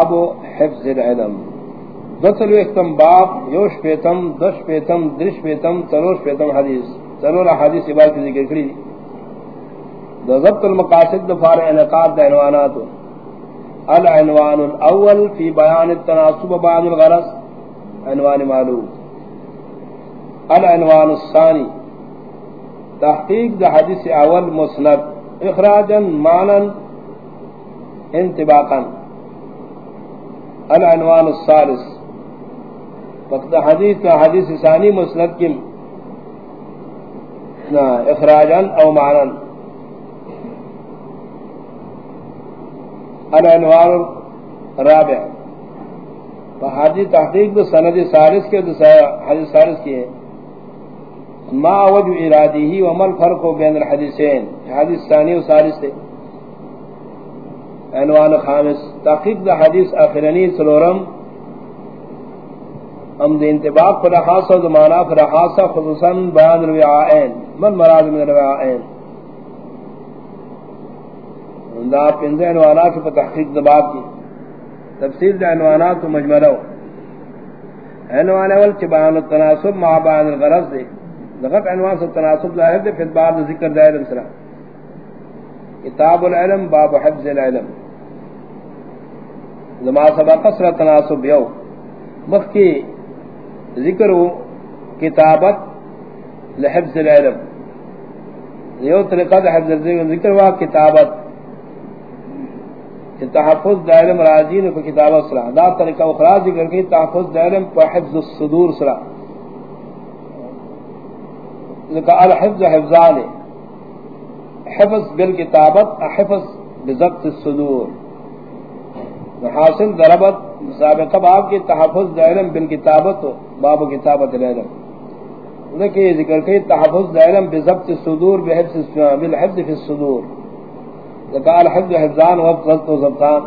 باب حفظ العلم۔ دسلو اختم باب، یوش پیتم دش پیتم درش پیتم تروش پیتم حدیث۔ ترور حدیث عباد کی ذکر کری۔ دا ضبط المقاصد دفار انعقاد دا عنوانات العنوان الاول فی بیان التناسب بعد الغرص عنوان معلوم۔ العنوان الثانی۔ تحقیق دا حدیث اول مسند۔ اخراجا، مانا، انتباقا۔ العنوان الثالث. وقت حدیث کا حدیث ثانی مسند کی اخراجا او معنا. العنوان الرابع. فحدیث تحقیق دو سند سالس کے دو حدیث سالس کی ہے ما وجو ارادی ہی ومن فرق بین الحدیثین. حدیث ثانی و سالس ہے عنوان خامس. تحقیق دا حدیث آخرنی سلورم ام دے انتباق پر خاصا دا مانا پر خاصا خصوصا بیان رویعائین من مراد من رویعائین دا پنزے عنوانات پر تحقیق دا باب کی۔ تفسیر دا عنوانات مجملو عنوان اول چی بیان التناسب مع بیان الغرض دے۔ لغت عنوان سے تناسب ظاہر دے، پھر بعد ذکر دائر انسرا کتاب العلم، باب حفظ العلم۔ لما سبق سر تناسب یو. مخ کی ذکر کتابت لحفظ العلم. یو طریقہ حفظ العلم ذکر ہوا کتابت. تحفظ دائرم راجین کو کتابت سرا دا طریقہ اخرى ذکر کی تحفظ دائرم پر حفظ الصدور سرا ذکر الحفظ حفظان. حفظ بالکتابت، حفظ بضبط الصدور. حاصل ضربت سابقہ باب کی تحفظ دائرم بالکتابت باب کتابت العلم لیکن یہ ذکر کہ تحفظ دائرم بضبط الصدور بحفظ بالحفظ فی الصدور۔ ذکر الحفظ حفظان وقت غلط و ضبطان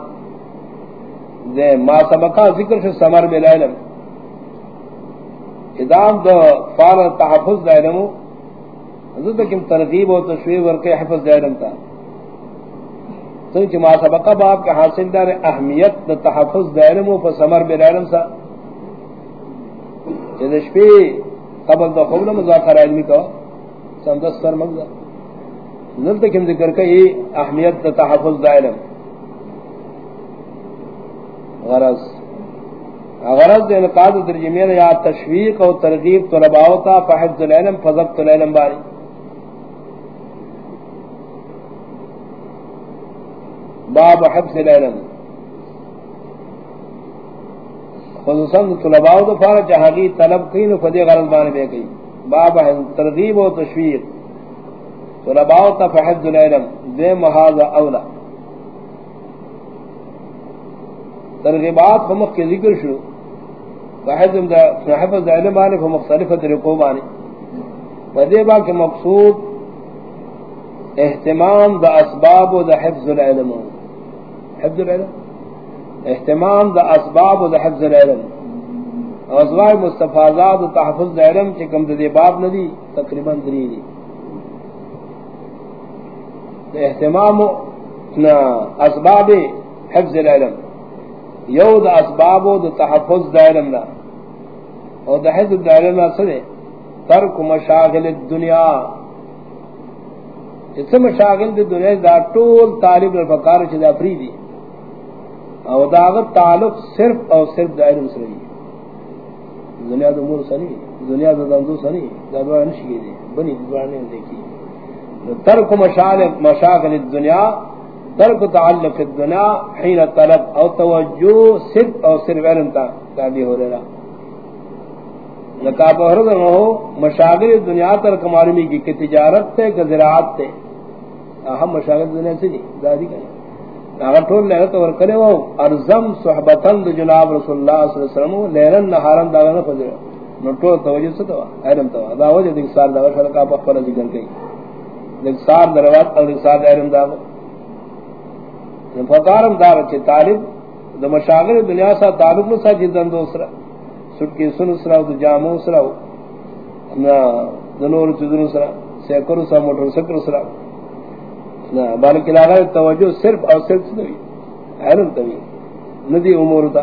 دے ما سبقہ ذکر فی السمر بالعلم ادام دو فعل تحفظ دائرمو، حضرت کم ترغیب و تشویح ورکے حفظ دائرم تا۔ سنچ ما سبقہ باب کا حاصل دار اہمیت دا تحفظ دائرم و فسمر سمر بائرم سا. جدش پی قبل دا خوبنا مذاکر علمی کا سمدس سر مگزا. نلتا کم ذکر کئی اہمیت دا تحفظ دائرم غرض. غرض دا انقاض ترجمین یا تشویق و ترغیب طلباوتا فحفظ العلم، فضبط العلم باری. باب حفظ العلم. خصوصا طلباء دو فارا جہاگی طلب کئی نو فدی غرض بانے بے کئی. باب ترغیب و تشویق. طلباء تا فحفظ العلم. دے محاذا اولا. ترغیبات فمق کے ذکر شروع. فحفظ العلم بانے فمختلف طریقوں بانے. فدی با کے مقصود اہتمام دا اسباب و دا حفظ العلم. حفظ العلم؟ اہتمام دا اسباب دا حفظ العلم. ازواج مستفاضات و تحفظ دا علم چکم دا دی باب ندی تقریباً دری دی اہتمام اسباب حفظ العلم. یو دا اسباب دا تحفظ دا علم دا اور دا حفظ دا علم دا سنے ترک مشاغل الدنیا. جس مشاغل دی دنیا، دا طول طالب الفقار چی دا فریدی او داغت تعلق صرف او صرف دا علم دنیا دا مور سنی دنیا دا دندو سنی دا دعا نشکی دی بنی دعا نہیں دیکھی ترک مشاغل الدنیا ترک تعلق الدنیا حین طلب او توجہ صرف او صرف علم تا تعبی ہو رہا. لکا بہرد ہو مشاغل دنیا ترک معلومی کی، کہ تجارت تے، کہ زراعت تے. ہم مشاغل دنیا سے نہیں دادی کہیں. اگر ٹول لے تو کرے وہ ارزم صحبتن جناب رسول اللہ صلی اللہ علیہ وسلم، لیلن نہارن دا نہ فضل نو ٹول توجہ سے تو علم تو دا وجہ دیکھ سال دا شر کا بخر ذکر کئی دیکھ سال دروات اور دیکھ سال علم دا فقارم دار چ طالب د مشاغل دنیا سا تعلق نہ سا جدن دوسرا سٹ کے سن سرا تو جامو سرا نہ دنور چذر سرا سیکر سا موٹر سکر سرا نہ بلکہ لاغا توجہ صرف اور صرف علم توی ندی امور تا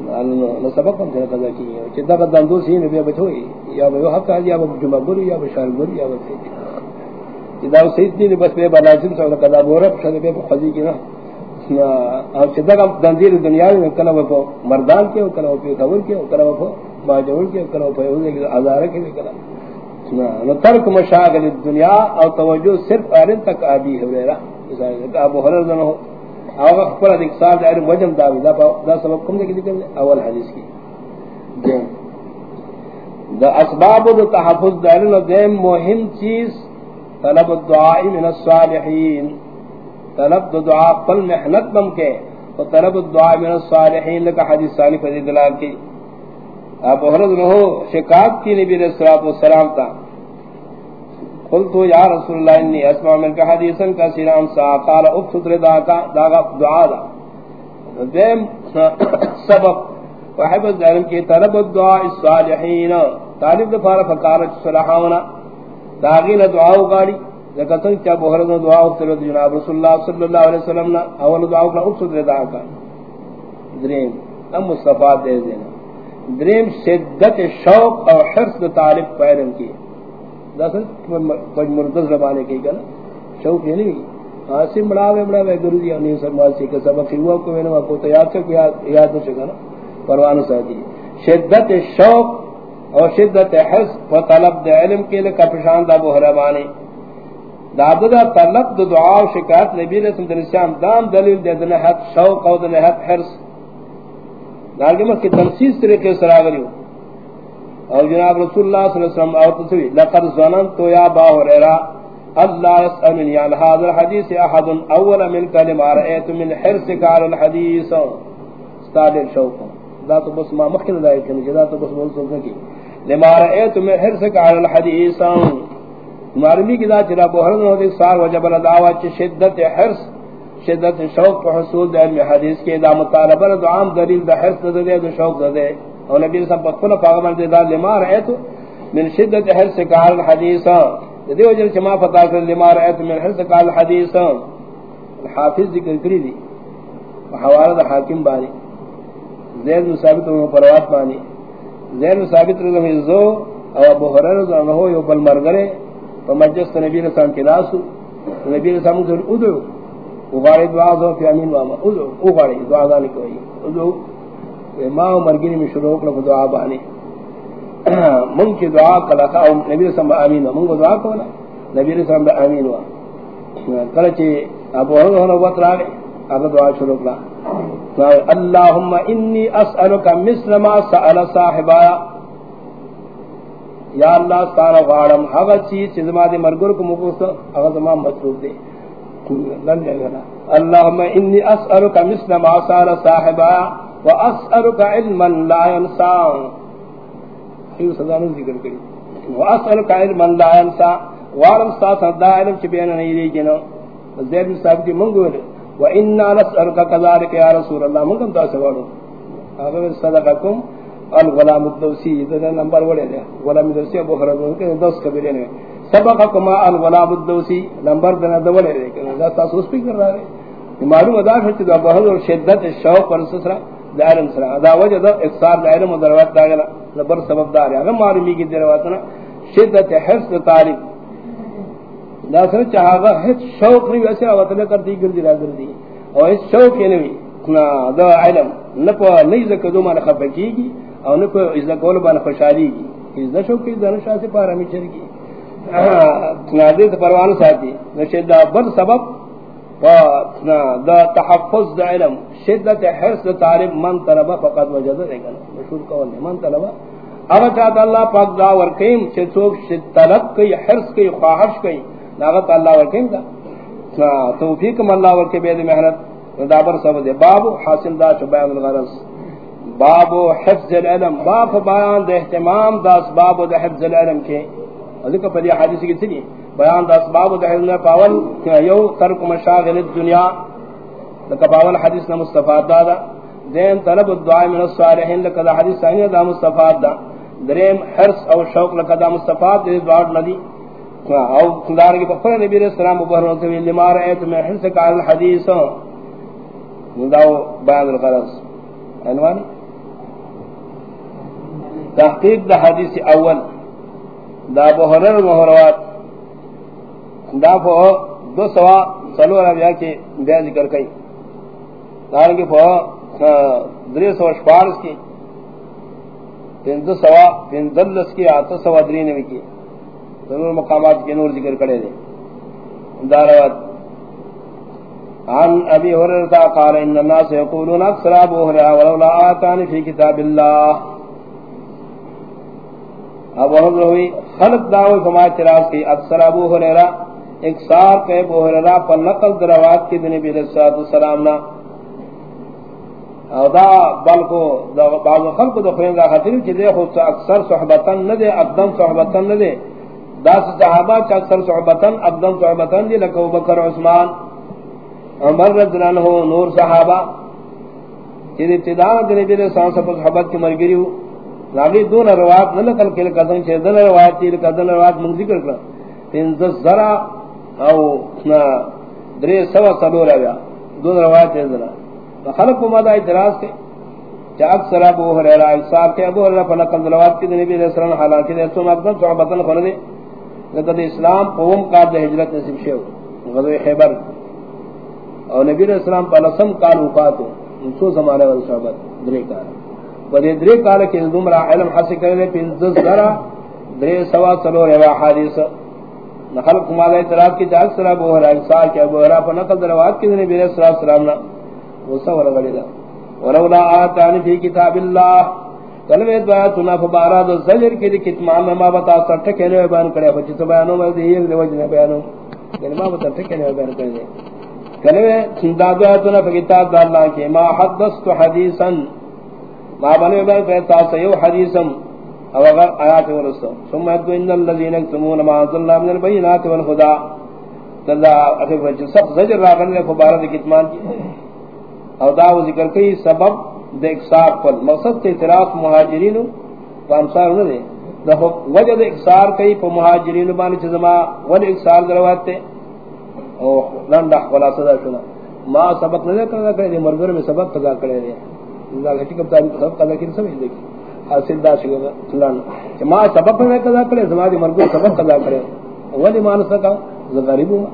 نہ سبق ہم سے قضا کی ہے۔ سی نبی بچوئی یا حق یا جمع یا شار یا سید۔ بس بے بلازم قضا بورا بے کی نا۔ اور دندیر دنیا میں کلا مردان کے، کلا وہ خبر کے، کلا کے، کلا ہزار کے کلا۔ ترک مشاغل الدنیا اور توجہ صرف ارن تک آبی ابی ہریرہ ابو ہریرہ نہ ہو او خپل د اقتصاد علم وجم دا دا دا سبب کوم دې کې اول حدیث کی دا اسباب د تحفظ د علم د مهم چیز طلب الدعاء من الصالحین طلب دعا پل محنت بم کے تو طلب الدعاء من الصالحین لك حدیث صالح فضی دلال کی. اب حضرت رہو شکایت کی نبی علیہ الصلوۃ والسلام تا قلت یا رسول اللہ انی اسمع من کا حدیثا کا سیران سا قال اکتر دا کا دا دعا دا۔ دیم سبب، وحب الظالم کی طلب الدعاء الصالحین۔ طالب دفار فقارت صلحاونا داغین دعا گاڑی لکہ سنگ چا بہرد دعا اکتر جناب رسول اللہ صلی اللہ علیہ وسلم اول دعا اکتر دا کا دریم ام مصطفیٰ دے دینا دریم شدت شوق اور حرص طالب پیرم کی مرتز ربانے کی کنا شوق یہ نہیں آسی مڑاوے مڑاوے گرو جی انہیں سر ماسی کا سبق ہوا کو میں نے کو تو یاد سے یاد نہیں سکا نا۔ پروانو ساتھی جی، شدت شوق اور شدت حس و طلب دے علم کے لیے کپشان دا بحربانی داد دا طلب دا دعا و شکایت نبی رسم دن اسلام دام دلیل دے دن حد شوق و دن حد حرس دارگی کی تنسیز طریقے سراغلی ہو اور جناب رسول اللہ صلی اللہ علیہ وسلم اور تصویر لقد ظننت یا با ہریرہ اللہ يسألني عن هذا الحديث احد اول من كلمة رأيت من حرصك على الحديث استاد الشوق لا تو بس ما مخکن دائے کہ جدا تو بس بول سکتا کی لما رأيت من حرصك على الحديث معلومی کی ذات چرا بہرن ہوتے سار وجب الدعوات شدت حرص شدت شوق پر حصول دے علم حدیث کے دا مطالبہ دعام دلیل دا حرص دا دے دا شوق دا دے۔ اور نبی صاحب بخل پاغمن دے دال لما رأيت من شدت حرص قال الحديث دیو جن چما پتا کر، لما رأيت من حرص قال الحديث الحافظ ذکر کری دی، حوالہ دا حاکم بانی۔ زید ثابت و پروات بانی۔ زید ثابت رضی اللہ او ابو ہریرہ رضی اللہ یو بل مرغرے تو مجلس نبی نے سان کلاس نبی نے سامنے ادو وغاری دعا دو فی امین ماما ادو وغاری دعا دانی کوئی. ادو ما مرگنی میں شروع کرو دعا بانی. من کی دعا کلا تھا نبی رسول اللہ امین من کو دعا کولا؟ نبی رسول اللہ امین وا کلا چے ابو ہر ہر وقت راگے. اب دعا شروع کرا اللهم انی اسالک مثل ما سال صاحبا. یا اللہ تعالی غارم ہوا چیز چزما دے مرگر کو مکوس اگر تمام مطلوب دے اللهم انی اسالک مثل ما سال صاحبا واسالک علما لا ينسى. یہ سزا نہیں ذکر کری. واسالک علما لا ينسى. وارم سا صدا چ بیان نہیں دی جنو زید صاحب دی منگو و انا نسالک كذلك یا رسول اللہ. منگم تا سوالو اگر صدقکم الغلام الدوسی. یہ نمبر وڑے غلام الدوسی ابو خرج کے دس قبیلے نے. سبق سبقکما الغلام الدوسی. نمبر دنا دولے دے کہ دا سوس پی کر رہا ہے. معلوم ادا ہے کہ بہت اور شدت شوق پر سسرا دائرن سرا. دا وجہ دا اکثار دائرن مدروات دا گنا لبر سبب دار ہے. اگر معلومی کی درواتنا شدت حفظ تعریف دا سر چاہا گا ہیچ شوق نہیں ویسے آواتنے کرتی گردی را گردی اور ہیچ شوق یہ نہیں نا دا علم. نپو نہیں زکر دو مانا خفہ گی اور نپو ازا قول بانا خوشحالی کی ازا شوق کی ازا نشاہ سے پارا میچر کی نادیت پروان ساتھی۔ نشد دا بر سبب دا تحفظ دا علم۔ شدت حرص دا طالب من طلبا فقط وجد دے گا۔ مشہور قول ہے من طلبا اگر چاہتا اللہ پاک دا ورکیم چھے سوک شد طلب کئی، حرص کئی، خواہش کئی ناغت اللہ ورکیم دا۔ توفیق من اللہ ورکی بید محنت۔ دابر سب دے۔ باب حاصل دا چو الغرص باب حفظ العلم۔ باب بیان دا احتمام دا اسباب دا حفظ العلم کے۔ ذکر پر یہ حدیث کی تھی، بیان دا اسباب دا علم پاول یو ترک مشاغل الدنیا لکا پاول حدیث نا مصطفیٰ دا دا، دین طلب الدعاء من الصالحین لکا دا حدیث سانی دا مصطفیٰ دا، دریم حرص او شوق لکا دا مصطفیٰ دا دعا ندی او دارنگی پفر نبی علیہ السلام مبہرون سے لما رأیت میں حرص کا الحدیث داو بیان الغرض۔ عنوان؟ تحقیق دا حدیث اول۔ دا بحرر محروات دا پو دو سوا سلو ربیا کے بیا ذکر کئی دارنگی پو دری سوا شپارس کی پین دو سوا پین دلس کی آتا سوا دری نوی کی ضرور مقامات کے نور ذکر کرے دے داروات عن ابي هريره قال ان الناس يقولون اكثر ابو هريره ولولا اتاني في كتاب الله ابو هريره خلق دعوی فما اعتراض کی، اکثر ابو هريره اکثار کہ ابو هريره پر نقل دروات کی نبی علیہ الصلوۃ والسلام نا۔ او دا بلکو دا بعض خلق دو خین دا خاطر کہ دے خود اکثر صحبتن نہ دے اقدم صحبتن نہ دے دا صحابہ چ اکثر صحبتن اقدم صحبتن دی لکو بکر، عثمان، عمر رضی اللہ عنہ، نور صحابہ۔ چی جن ابتداء دنے دے سان سب صحابت کی مرگری ہو۔ لاگی دون روایت نہ نقل کے قدم چھ دن روایت تیر قدم روایت من ذکر کر۔ تین ذرا او نا درے سوا سبو رہا دون روایت ہے ذرا۔ خلق کو مدہ اعتراض کے۔ چا اکثر ابو ہریرہ انصاف کے، ابو ہریرہ پر نقل روایت کی، نبی علیہ السلام حالانکہ دے سو مقدم صحابتن خردے لقد اسلام قوم کا ہجرت نصیب شو غزوہ خیبر۔ اور نبی علیہ السلام پر لسم کال وفات سو زمانے والے صحابت درے کال ودے درے کال کے دمرا علم حاصل کرے پھر ذرا درے سوا سلو روا حدیث نقل کما دے اعتراض کی جاگ سرا بو رہا انسان کے ابو ہرا پر نقل دروات کی نبی علیہ السلام نے وہ سو ولا گڑی دا ولولا آتانی فی کتاب اللہ کلمہ دعا تنا فبارا دو زجر کی کتمان میں ما بتا سٹھ کہنے بیان کرے بچ تو بیانوں میں دی وجہ بیانوں کلمہ بتا سٹھ کہنے بیان کرے کلمہ سندا دعا سنداداتنا فکتاب اللہ کے ما حدثت حدیثا ما بنے بیان کرے تا سیو حدیثا او اگر آیات ورسو ثم ادو ان الذين يكتمون ما انزل الله من البينات والهدى. تلا اخر وجہ سب زجر راغن نے فبارد کتمان کی. او دا ذکر کئی سبب دیکھ صاحب پر. مقصد تے اعتراف مہاجرین و انصار نہ دے. دا وجہ دے اکثار کئی پر مہاجرین بانی چزما ول اکثار دروات تے. او لنڈا خلاصہ دا شنا ما سبق نہ کرنا کہ مرگر میں سبق قضا کرے دے. اللہ کی سبق قضا سمجھ حاصل دا شگا کہ ما سبق میں قضا کرے زما دی قضا کرے ولی مان سکا غریب ہوں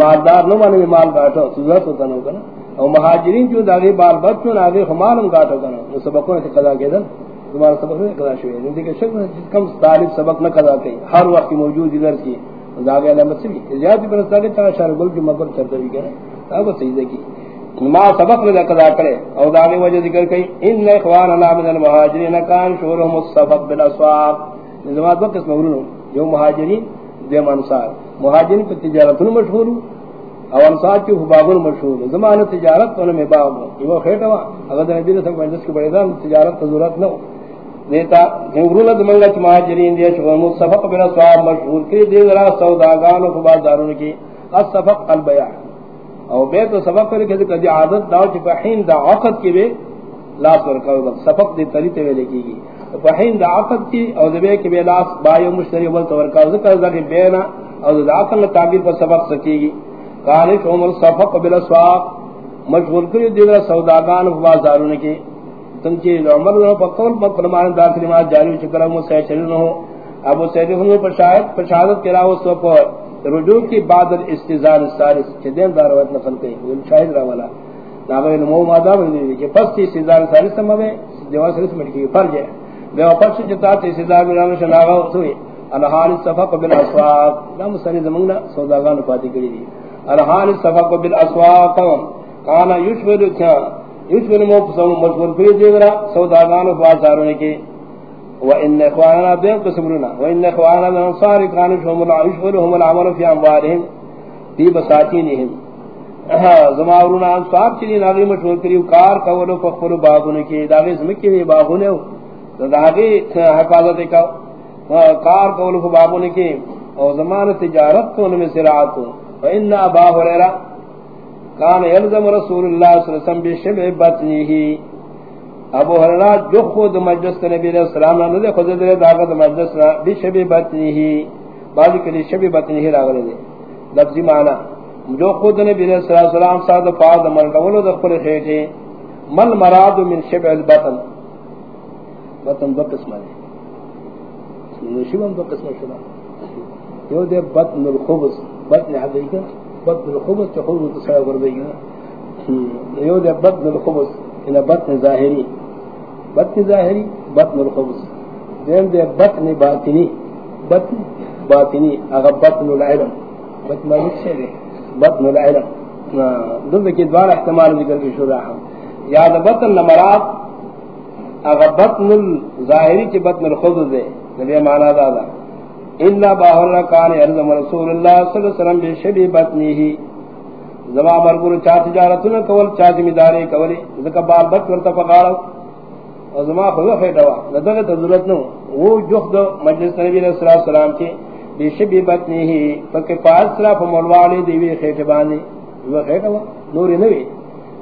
مالدار نو مانے، مال ہوتا نو کنا او مہاجرین جو داغی بال بچوں ناغی خمالم گاٹو کنا وہ سبقوں نے قضا کیا دن تمہارا سبق نے قضا شوئے نہیں کہ شک کم طالب سبق نہ قضا کی ہر وقت موجود ادھر کی۔ داغی علامت سے بھی زیادہ برستا کے تا شار گل کی مگر چرتا بھی کہنا وہ صحیح کی۔ ما سبق نے قضا کرے او داغی وجہ ذکر کئی، ان اخوان اللہ من المہاجرین کان شورہم الصفق بالاسواق۔ نظامات وقت اس مغرون جو مہاجرین دیم انصار۔ مہاجرین پر تجارت مشہور، او انصار کی بابر مشہور۔ زمانہ تجارت تو میں باب وہ کھیٹا اگر نبی نے سب جس کے بڑے دان تجارت ضرورت نہ دیتا جمهور نے منگا چ مہاجرین دے شو مصفق بن مشہور کی دے ذرا سوداگان و بازاروں کی۔ الصفق البيع او بے تو سبق پر کہ کہ عادت دا چ بہین دا عقد کی بھی لاس ور کا سبق دی طریقے میں لکھی گی فہین دا عقد کی او دبے کے بے لاس با بایو مشتری ول تو ور ورکا ذکر ذکر بینا او دا عقل تعبیر پر سبق سکی گی کالش عمر صفق بلا بالاسواق. مشغول کری دیگر سوداگان بازاروں کی تم چی عمر نو پکول پر فرمان دار کلمات جاری چکر ہم سے چل نہ ہو ابو سید نے پر شاہد پر شہادت کرا اس پر رجوع کی بعد الاستزار الثالث چدین داروت نقل کی وہ شاہد را والا. ناغے نمو یعنی مادہ بندی کہ پس کی استزار الثالث میں جواز رسم کی فرض ہے بے وقت سے جتا تے استزار میں شناغا ہوئی. الحال صفق بالاسواق. نام سنی زمانہ سوداگان پاتی کری دی. الحال صفق بالاسواق. کانا یشغل کیا؟ یشغل مفصل مشغول کری دیگرا سوداگان بازاروں کی وان اخواننا بين قسمنا وان اخواننا من انصار كانوا هم يشغلهم العمل في اموالهم في بساتينهم. زماورنا انصار چنی ناغی مشغول کری کار کولو فخر باغون کی داغی زمکی بھی باغون داغی حفاظت کا کار کولو فبابون کی. او زمان تجارت تو ان میں سراعت فإن أبا هريرة كان يلزم رسول الله صلى الله عليه وسلم بشبه بطنه ابو هريرة جو خود مجلس نبی علیہ السلام نے دے خود دے داغت مجلس بشبه بطنه بعد کلی شبه بطنه راغلے دے۔ لفظی معنی، جو خود نبی علیہ الصلوۃ والسلام صاد فاد مر دولو دخل خیٹے، مل مراد من شبع البطن۔ بطن دو قسم ہے نشیبم دو قسم شدا یو دے بطن الخبز، بطن حقیقت بطن الخبز تخبز تصویر وربئی گنا یو دے بطن الخبز۔ انہ بطن ظاہری بطن ظاہری بطن الخبز. دیم دے بطن باطنی. بطن باطنی اگر بطن العلم. بطن مالک سے دے بطن العلم. دل کی دوار احتمال ذکر کی شروع ہم. یاد بطن نمرات اگر بطن الظاہری چی بطن الخبز دے. نبی معنی دادا. الا باہر کان ارزم رسول اللہ صلی اللہ علیہ وسلم بشبی بطنی ہی زما مرگور چا تجارتنا کول، چا زمیداری کولی زکا بال بچ ورتا فقارو اور زما خدا خیٹوا ندغت ضرورت نو وہ جخد مجلس نبی علیہ السلام کی بشبی بطنی ہی فکر پاس سرا فمولوالی دیوی خیٹ بانی وہ خیٹوا نوری نوی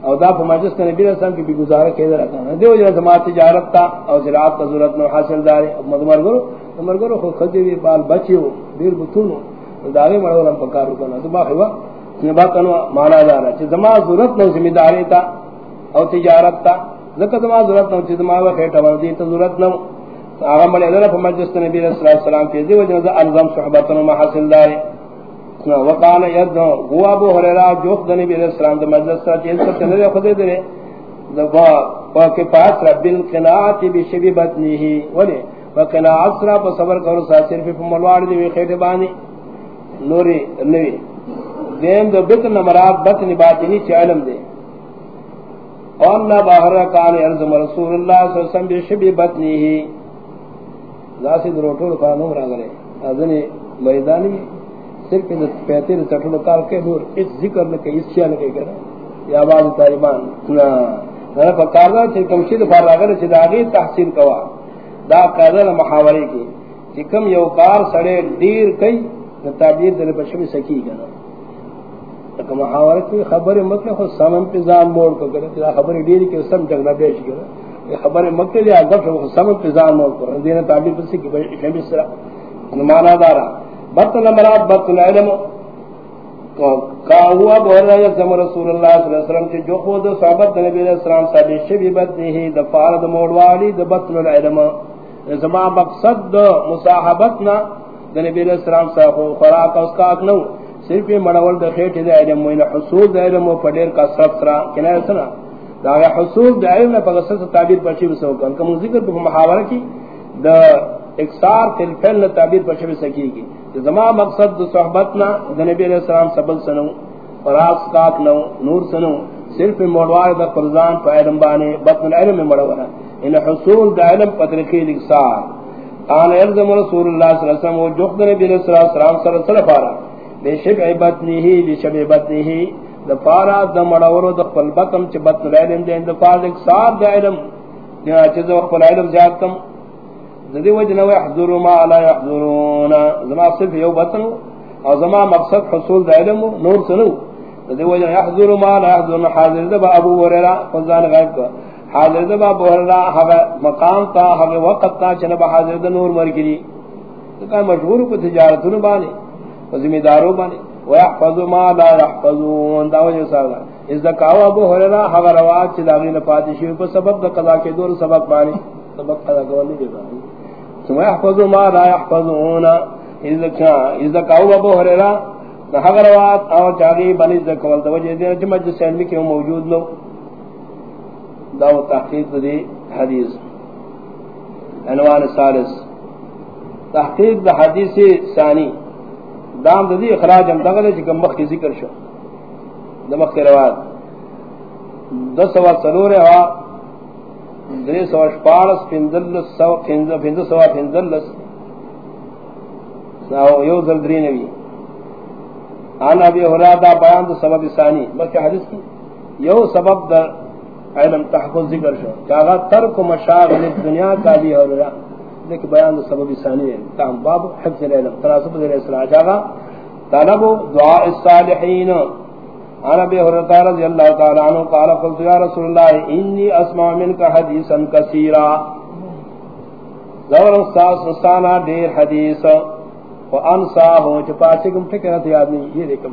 او دا په مجلس کې نبی رسول کې به گزاره کېده راته. دیو جن زما تجارت تا او زراعت ته ضرورت نو حاصل دار مدمرګو مدمرګو خو خدي وی بال بچیو ډیر بتونو داوی مړو لم پکارو کنه تو با خوا نه با کنو زما ضرورت نو ذمہ داری تا او تجارت تا. زکه زما ضرورت نو چې زما وخت ته ور دي ته ضرورت نو. هغه مړ نه په مجلس کې نبی رسول الله سلام کې دیو جن انظم صحبتونو ما حاصل دار وقال يد هو ابو هريره جوخ دني بي السلام دے مجلس سے چیز سے چلے خود دے دبا پاک پاس رب القناعت بشبی بطنه ولي وقناعت سرا پر صبر کرو سا صرف ملوار دی خیٹے بانی. نوری نوی. دین دو بطن مراد بطن باطنی چ علم دے۔ اور نہ باہر کان ارزم رسول اللہ صلی اللہ علیہ وسلم بشبی بطنه ذاسی دروٹو قانون را گئے اذن میدانی صرف ان پیتے نے کار کے نور۔ اس ذکر نے کہ اس شیا نے کہ یا بعد طالبان۔ نا نہ پکارا کہ کم شید فار اگر داغی تحصیل کوا۔ دا قاعدہ محاورے کی۔ کہ کم یو کار سڑے دیر کئی تعبیر دل پر شمی سکی گنا کہ محاورے کی خبر مت کو سم انتظام موڑ کو کرے کہ خبر دیر کے سم جگنا بیچ گیا یہ خبر مت کے لیے اگر سم انتظام موڑ کو دین تعبیر پر سکی شمی سرا نمانا دارا، بطن مراد بطن علم۔ کا ہوا بہر رہا ہے رسول اللہ صلی اللہ علیہ وسلم کی جو خود صحابت نبی علیہ السلام صحابی شبی بطنی ہی دفار دا موڑوالی، دا بطن العلم۔ زمان مقصد مصاحبتنا، دا نبی علیہ السلام صحابی خوراک اس کا اکنو صرف یہ مڑول دا خیٹ دا علم وین حصول دا علم و پڑیر کا صرف سرا کنا ہے سنا دا حصول دا علم نے پاکستان سے تعبیر پرچی بسو کن۔ کم ذکر پر محاورہ کی، دا اکسار فی الفعل تعبیر پرچی بسکی کی۔ زما مقصد دو صحبتنا دا نبی علیہ السلام سبل سنو فراس کاک نو، نور سنو۔ صرف موڑوار دا قرزان پا علم بانے، بطن العلم میں مڑورا ان حصول دا علم پترکی لکسار آن ارزم رسول اللہ صلی اللہ علیہ وسلم و جخد نبی علیہ السلام صلی اللہ علیہ وسلم بے شبع بطنی ہی بے شبع بطنی ہی۔ دا پارا دا مڑورو دا قل بطن چھ بطن العلم دے دا پارا لکسار دا علم۔ چیز وقت العلم زیاد کم ذی وجنا يحذر ما لا يحذرون زما صرف یو بطن او زما مقصد حصول د علم نور سنو ذی وجنا يحذر ما لا يحذرون حاضر ذ ابو هريره فزان غائب کو حاضر ذ ابو هريره هغه مقام تا هغه وقت تا چنه حاضر ذ نور مرګری کا مشهور کو تجارتونو باندې او ذمہ دارو باندې. ويحفظ ما لا يحفظون. دا وجه سره از ذکاو ابو هريره هغه رواج چې داغي نه پاتې په سبب د قضا کې دور سبب باندې، سبب قضا کولی دی باندې. ثم يحفظ ما لا يحفظون. اذا كان اذا كان ابو ہریرہ هريره روات او جاگی بنی ذکول تو وجہ دے مجلس علمی کے موجود لو داو تحقیق دی حدیث. عنوان ثالث. تحقیق دا حدیث ثانی. دام دی اخراج ہم دغل ہے کہ مخ کی ذکر شو. دمخ کے روات دس سوا سلور ہے دری سو شپارس پندلس سو پند پند سو پندلس سو یو ذل دری نبی انا ابي هريره بیان دو سبب ثانی. بلکہ حدیث کی. یو سبب در علم تحفظ ذکر شو. کہ ترک مشاغل الدنیا کا بھی اور لیکن بیان سبب ثانی ہے۔ تام باب حفظ العلم تناسب ذریعہ اصلاح جاگا طلب دعاء الصالحین۔ انا ابي هريره رضي الله تعالى عنه قال، قلت يا رسول الله اني اسمع منك حديثا كثيرا زور استاذ استانا دیر حدیث۔ و انسا ہو جو پاسے کم ٹھکرت یاد نہیں، یہ دیکھو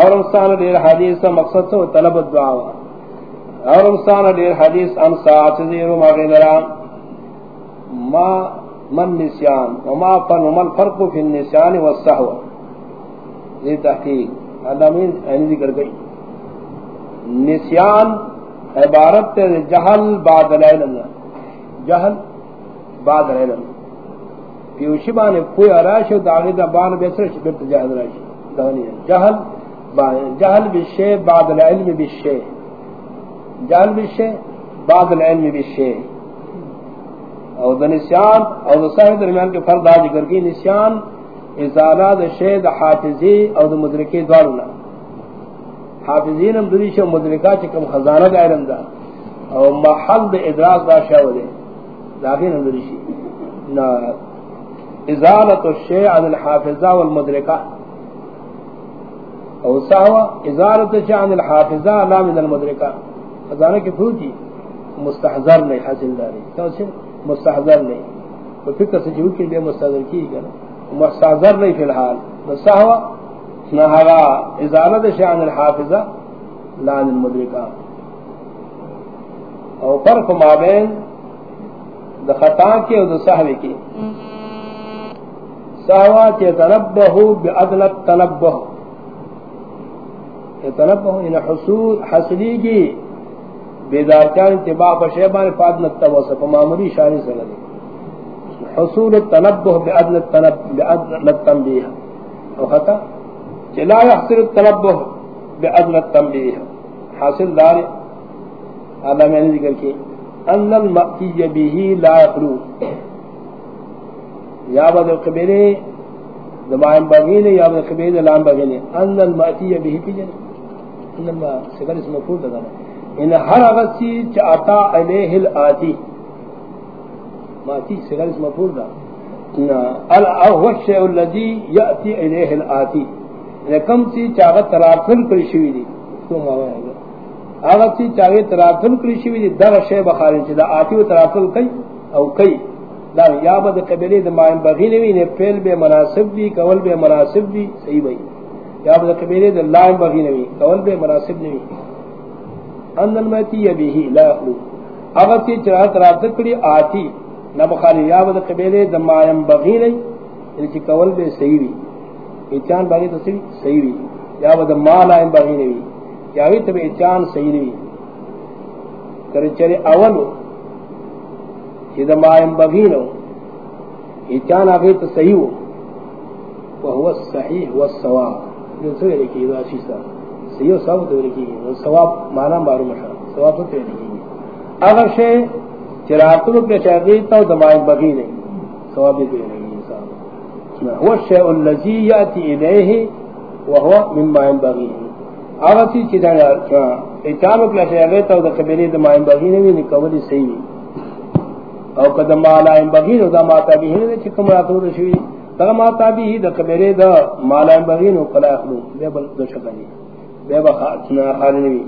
اور انسان دیر حدیث، مقصد سے طلب الدعا اور انسان دیر حدیث ان ساعت زیر ما من نسیان وما فن وما الفرق في النسیان والسهو یہ تحقیق علامین یعنی این ذکر گئی. نسیان عبارت جہل بعد العلم. جہل بعد العلم. پیوشی بانے کوئی اراش و داغی دا بان بیسر شبرت جہل راشی جہل جہل بالشے بعد العلم بالشے جہل بالشے بعد العلم بالشے اور نسیان اور صاحب درمیان کے فرد آج کر کی نسیان ازالہ دا شید حافظی اور دا مدرکی دوارنا حافظین ہم دلی شو مدرکا چکم خزانہ دا علم دا اور محل دا ادراس دا شاو دے لاغین ہم دلی شی ازالت الشیع عن الحافظہ والمدرکہ او ساوا ازارت شان الحافظہ لا من المدرکہ خزانہ کی پھوٹی مستحضر نہیں حاصل داری تو سے مستحضر نہیں تو فکر سے جو کہ بے مستحضر کی گنا مستحضر نہیں فی الحال۔ ساوا نہ ازارت شان الحافظہ لا من المدرکہ۔ او فرق مابین دا خطا کے او دا صحوی کی۔ ساوا چے تنبہو بی ادلت تنبہو تنبہ یعنی ان حصول، حصلی کی۔ بیدار چان اتباع بشیبان فادن التوسط فمامولی شانی سے لگے حصول التنبہ بأدن التنبیح او خطا؟ چلا يحصل التنبہ بأدن التنبیح حاصل دار اللہ میں یعنی نے ذکر کی؟ ان المأتی بیہی لا یخلو یا بعد القبیلے دمائم بغینے یا بعد القبیلے لام بغینے ان المأتی بیہی پی جنے انما صغر اسم مفعول دا ان ہر اغسی چاہتا علیہ الاتی ماتی صغر اسم مفعول دا. الاهو الشیء الذي یأتی علیہ الاتی کم سی چاہت ترافل کری شوی دی. تو موائی گا آغت سی چاہت ترافل کری شوی دی در شیء بخارن چی، دا آتی و ترافل کئی او کئی. دا یا بد قبلی دا مائن بغینوی نے پیل بے مناسب دی، کول بے مناسب دی، صحیح بھئی. یا بدا کبیرے دا لائن بغی نوی، کول بے مناسب نوی. ان المتی یبیہی لا اخلو اگر تی چراہ ترابط کری آتی نبخالی یا بدا کبیرے دا بغی نوی یعنی چی کول بے صحیح وی اچان باغی تو صحیح وی یا بدا ما لائن بغی نوی یا وی تب اچان صحیح نوی کر چرے اولو، چی دا بغی نو اچان آگئی تو صحیح ہو وهو الصحيح والصواب سوئے لکھی دو آشی سا سیو ثواب تو لکھی ثواب مانا بارو مشا ثواب تو لکھی گی اگر شے چراتو کے شاگی تو دمائے بغی نہیں۔ ثواب بھی لکھی گی هو الشيء الذي ياتي اليه وهو مما ينبغي۔ اگر سی چیزاں اچانو کے شاگی تو قبلی دمائے بغی نہیں نکولی صحیح او قدم مالا بغی نو، دا ماتا بھی ہے چکم راتو رشوی۔ دغه ما تابع د کبره د مالا بغین او قلا اخلو به بل دو شکلی بخاتنا خالنوی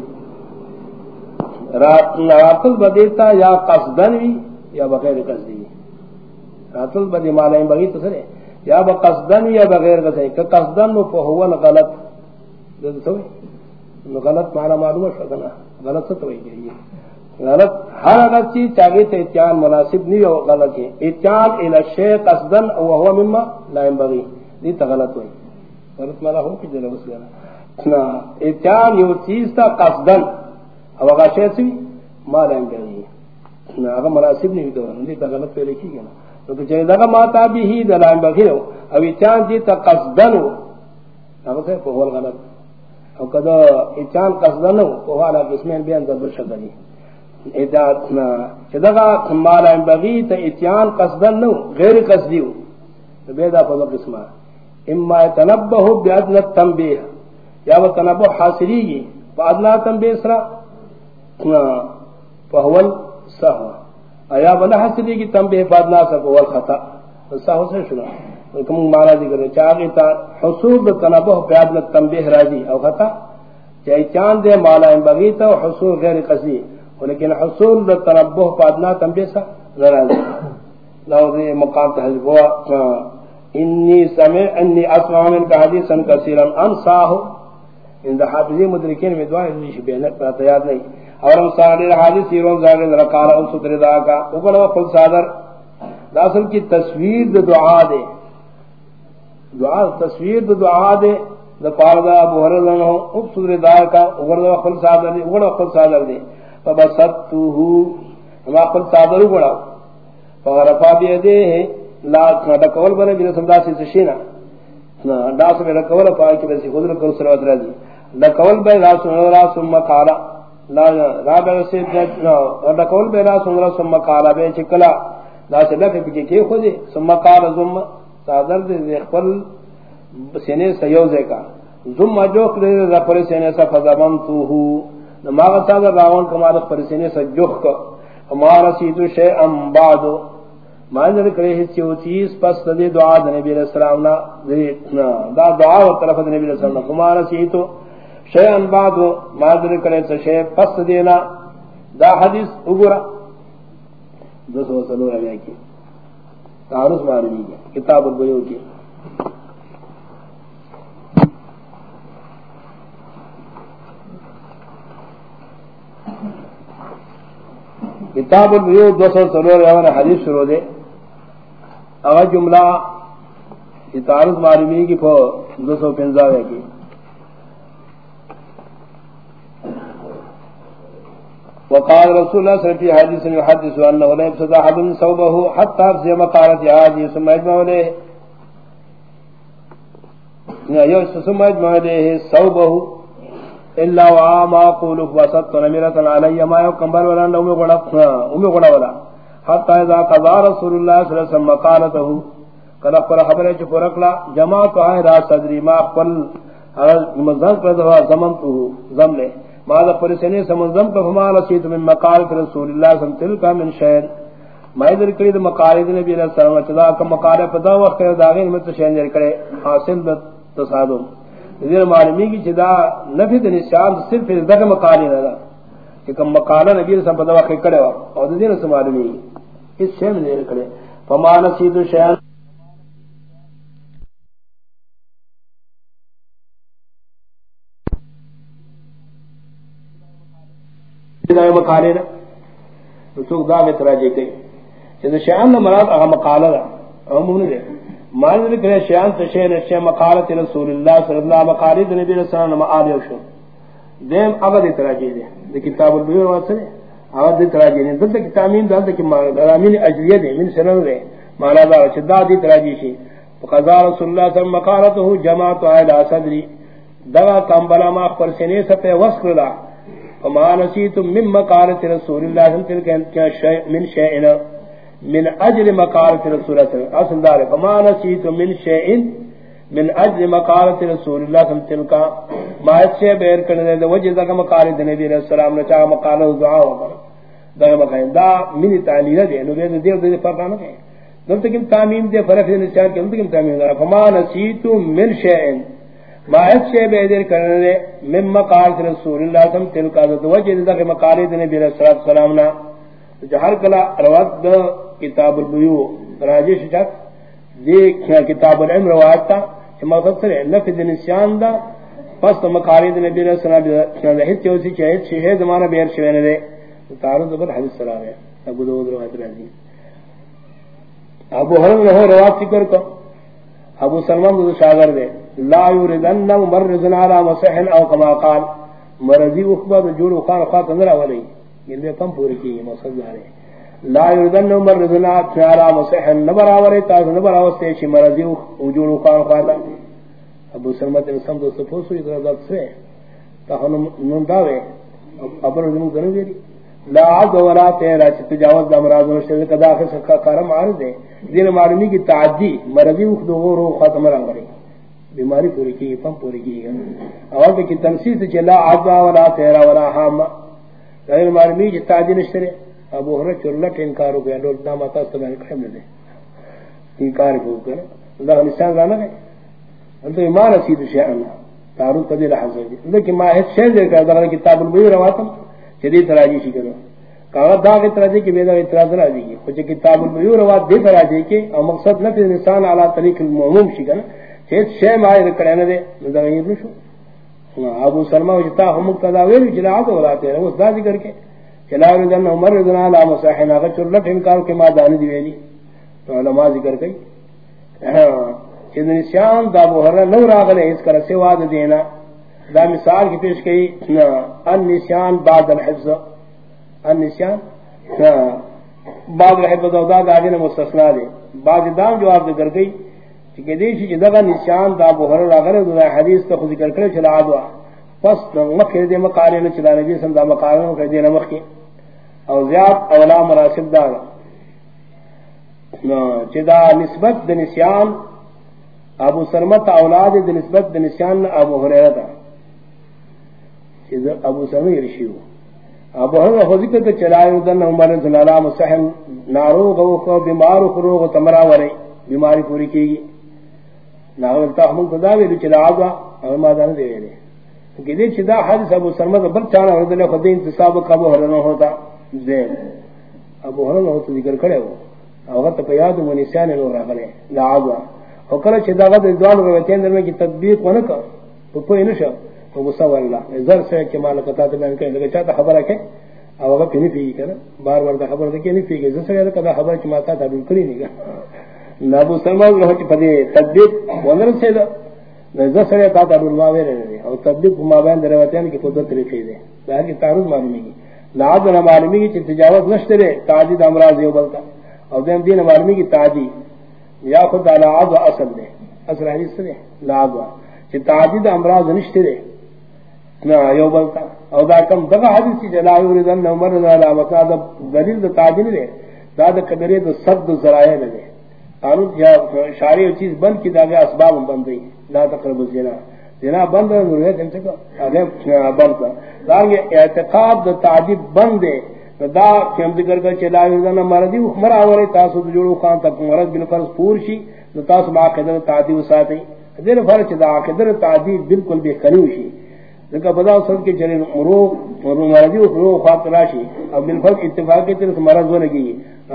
راتل بدیتا یا قصدن وی یا بغیر قصدی. راتل بدی مالا بغی تو سره یا بقصدن یا بغیر قصدی. کہ قصدن نو په هو غلط دته نو غلط معنا معلومه شو غلط څه توي غلط ہر اگر چیز چاہیے تو اتیان مناسب نہیں ہو غلط ہے. اتیان الى شیء قصدن او هو مما لا ينبغي دی تو غلط ہوئی. غلط مانا ہو کہ جنہ اس نا. اتیان یہ چیز تا قصدن. او اگر شیء سی؟ ما لا ينبغي مناسب نہیں تو دی غلط پہ لکھی گیا نا. تو کہ ما تا به ہی لا ينبغي او اتیان دی تا قصدن هغه څه په غلط. او کدا اتیان قصدن او هغه قسمین بیان د برشدنی اداتنا چدغا مالا بغی تا اتیان قصدن نو غیر قصدی ہو. بیدا فضل قسمہ اما تنبہ بیادنا تنبیح یا وہ تنبہ حاصلی گی فادنا تنبیح سرا فہول سہو ایا بنا حاصلی گی تنبیح فادنا سا فہول خطا. سہو سے شنا کم مانا ذکر ہے چاہی تا حصول تنبہ بیادنا تنبیح راجی او خطا. چاہی چاند دے مالا ان بغی تا حصول غیر قصدی لیکن حصول دا تنبہ پادنا تنبیہ سا ذرا لو دے مقام تحذب ہوا انی سمع انی اسمع من کا حدیثا کثیرا انساہ ان حافظی مدرکین میں دعا نہیں شی بین پر یاد نہیں۔ اور ہم سارے حدیث سیروں زاگر رکال او ستر دا کا۔ اوپر وہ صادر۔ اصل کی تصویر دعا دے۔ دعا، تصویر دعا دے۔ دا پاردا ابو ہرر نو او ستر دا کا۔ اوپر وہ خل صادر دے۔ اوپر خل صادر دے۔ فبسطه ما خل صادر بڑا فغرفا بیدے لا کھڑا بنے، بنا سمدا سے سشینا داس میں رکول پاک کے بسی خود رکول سروت رضی لکول بے لا سن را ثم قال لا را بے سے لکول بے لا سن را ثم قال بے چکلا. لا سے لکھ کے کی خود ثم قال ثم صادر دے دے خپل سینے سیوزے کا. ثم جو کرے رپر سینے سا فزمن تو ہو. نما صادر راون کمال پر سینے سجوخ کو ہمارا سیتو شے ام بعد مانر کرے ہے چو چیز پس دے دعا نبی علیہ السلام نا. دا دعا و طرف نبی علیہ السلام نا. کمارا سیتو شیئن بعد مادر کرے تو شیئ پس دینا. دا حدیث اگرا دو سو سلو رہے کی. تعرض مارنی کی کتاب البیو کی. کتاب البیو دو سو سلو رہے حدیث شروع دے. اگر جملہ تعرض مارمی کی پھو دو سو پنزاوے کی. وقال رسول الله صلى الله عليه وسلم حديث يحدث أنه لا يبسط أحد صوبه حتى أفزي مقالة عادي ثم يجمع عليه. ثم يجمع عليه صوبه. إلا وعام أقول وسط نميرة علي ما يكمبر ولا أمي غدا ولا. حتى إذا قضى رسول الله صلى الله عليه وسلم مقالته قد أقول خبره چفرق لا جماعت آئے را صدری ما قل أقبل مزان قد زمنته، زمنه. بعد پرسنے سمنظم کا فما رسیت من مقال رسول اللہ صلی اللہ علیہ وسلم، تلک من شہر۔ میں در کری دا مقال نبی علیہ السلام چدا کا مقال پدا وقت ہے داغین مت شہر در کرے، حاصل دا تصادم۔ دیر معلومی کی چدا نفی دا نشان صرف دا کا مقال ہی کہ کم مقال نبی علیہ السلام پدا وقت کرے اور دیر سے معلومی، اس شہر در کرے۔ فما رسیت شہر دا مقالے دا رسول دا میں تراجے کئی چیز شیعان دا مراد اگا مقالہ دا عموم نے مان ذکر ہے شیعان تشین شیع مقالت رسول اللہ صلی اللہ علیہ مقالت نبی صلی اللہ علیہ وسلم آلی دیم اگا دی تراجے دے دی کتاب البیور وات سے اگا دی تراجے دے دلتا کی تعمین دلتا کی مرامین اجلیہ دے من سنن دے مانا دا چدا دی تراجے شی فقضا رسول اللہ صلی اللہ علیہ وسلم مقالتہ جماعت آئلہ صدری. دغا کامبلا ما اخبر سنے سپے وسکر فما نسيتم من مقالة رسول الله صلى الله عليه وسلم من شيء من أجل مقالة رسول الله صلى الله عليه وسلم فما نسيتم من شيء من أجل مقالة رسول الله صلى وسلم ما يتشي بير کرنے دے وجہ دا مقالة نبی علیہ السلام نے چاہا مقالة دعا وقرا دا مقالة دا من تعلیل دے، نو بے دے دے فرق آنا کہیں دلتا کم تعمیم دے، فرق دے نسیان کم دلتا کم تعمیم دے۔ فما نسيتم من شيء باعث سے بے دیر کرنے من مقال رسول اللہ صلی اللہ علیہ وسلم تلک آدھت وجہ دیتا کہ مقالی صلی اللہ علیہ وسلم جہر کلا روات دا کتاب البیو راجش چک دیکھ کتاب العلم روات تا، کہ مقصد سرے نفی دنسیان دا، پس تو مقالی دنے بیر صلی اللہ علیہ وسلم حد چوسی چاہید شہید زمانہ بیر شوینے دے۔ تارو دبر حدیث سلام ہے ابو دو روایت رہی ابو حرم رہو روات سکر کو۔ ابو سلمان دو شاگر دے، لا يردن مرزن على مسح او كما قال، مرضی اخبر جوڑ خان خاط نرا ولی یہ میں کم پوری کی مقصد جا لا يردن مرزن على مسح نبر اوری تا نبر اوستے چھ مرضی جوڑ خان خاط ابو سلمت نے سم دوست پوسو ادھر ذات سے۔ تا ہن نون داوے۔ ابر نون کرو گے لا عد ولا تیرا چ تجاوز دا مراد نو شے کدا کہ سکا کرم عارض ہے۔ دین معلومی کی تعدی، مرضی اخدو رو ختم رنگ رہی۔ بیماری پوری کی، پم پوری کی۔ اور کہ تنسیس چلا عذا ولا تیرا ولا حام۔ یعنی غیر مرمی کی تعدی نشرے ابو ہر چلٹ انکار ہو گیا لوگ نام اتا تو میں کہم دے انکار ہو گیا اللہ نشان رانا ہے۔ انت ایمان اسید شان تارو تدی لحظہ لیکن ما ہے شے دے در کتاب البیو رواتم شدید تراجی شی کرو کہا دا کے تراجی کی بیدا اعتراض نہ دی کچھ کتاب البیو روات دے تراجی کے اور مقصد نہ انسان اعلی طریق المعموم شی کرنا چیت شے ماہر کرنے دے. دا غیر نشو. ہاں، ابو سلمہ جتا ہم قضا ویل چلا تو ولاتے ہیں اس دا ذکر کے. چلا رضن عمر رضن لا مسحن اگر چلت انکار کے ما دانی دی ویلی. تو علماء ذکر کئی. ہاں، کہ نشان دا بہر نو راغلے اس کر سے دینا. دا مثال کی پیش کی ان نشان بعد الحفظ. ان نشان بعد الحفظ دا دا نے مستثنا دے. بعد دام جواب ذکر گئی کہ دیشی کہ دغه نشان دا بہر راغله دا حدیث ته ذکر کړی چې لادوا پس مکه دې مقاله نه چلا نبی سم دا مقاله نو کړی نه مخکي او زیاد اولا مراسب دا نو چې دا نسبت د نسیان، ابو سلمت اولاد د نسبت د نسیان ابو هريره دا ابو سلمہ يرشيو ابو هريره خو ذکر ته چلایو د عمر رضی الله عنه صحن نارو غو بیمار خروغ تمرا وری بیماری پوری کیږي ناول تا ہم خدا وی چلا آگا اور ما دان دے ویلے کہ دے چدا حدیث ابو سلمہ بل چانا ورد لے خدے انتصاب کا ابو ہرن ہوتا. زین ابو ہر ہرن ہوتا ذکر کرے وہ. او وقت پہ یاد من نسیان نو راغلے لا آگا. او کلا چدا غد دوان روایتیں در میں کی تطبیق ونہ کا تو کوئی نشا. تو غصہ والله زر سے کہ مال قطا تے میں کہ چاہتا خبر ہے کہ او وقت نہیں پی کنا بار بار خبر دے کہ نہیں پی کہ زر سے کدا خبر کی ماتا تھا، بالکل نہیں نابو سلمان لہو چی پدی تدبیق وندر سے دا نزد سرے تا تا رول ماوے رہنے دے اور تدبیق مابین در رواتیان کی قدرت طریقے دے باہر کی تعرض معلومی گی لعاد و معلومی گی چی تجاوز نشتے رے تعدید امراض یو بلتا۔ اور دین دین معلومی گی تعدید یا خود لعاد اصل دے۔ اصل حدیث سے دے لعاد چی تعدید امراض نشتے رے نا یو او دا کم حدیث عمر دا دلیل دا صد قانون یا چیز بند کی داغے اسباب بند گئی لا تقرب الزنا زنا بند بند داغے اعتقاد تعجب بند ہے دا کیم ذکر کر چلا نہ مرضی مرا اورے تاسو جوړو خان تک مرض بن فرض پور شي تاسو ما قدر تعدی وساتي دیر فرض دا قدر تعدی بالکل بے کنو شي۔ دغه بدا سن کے چلے مرو مرو مرضی او خاطر راشي او بالفرض اتفاق کے طرف مرض ولگی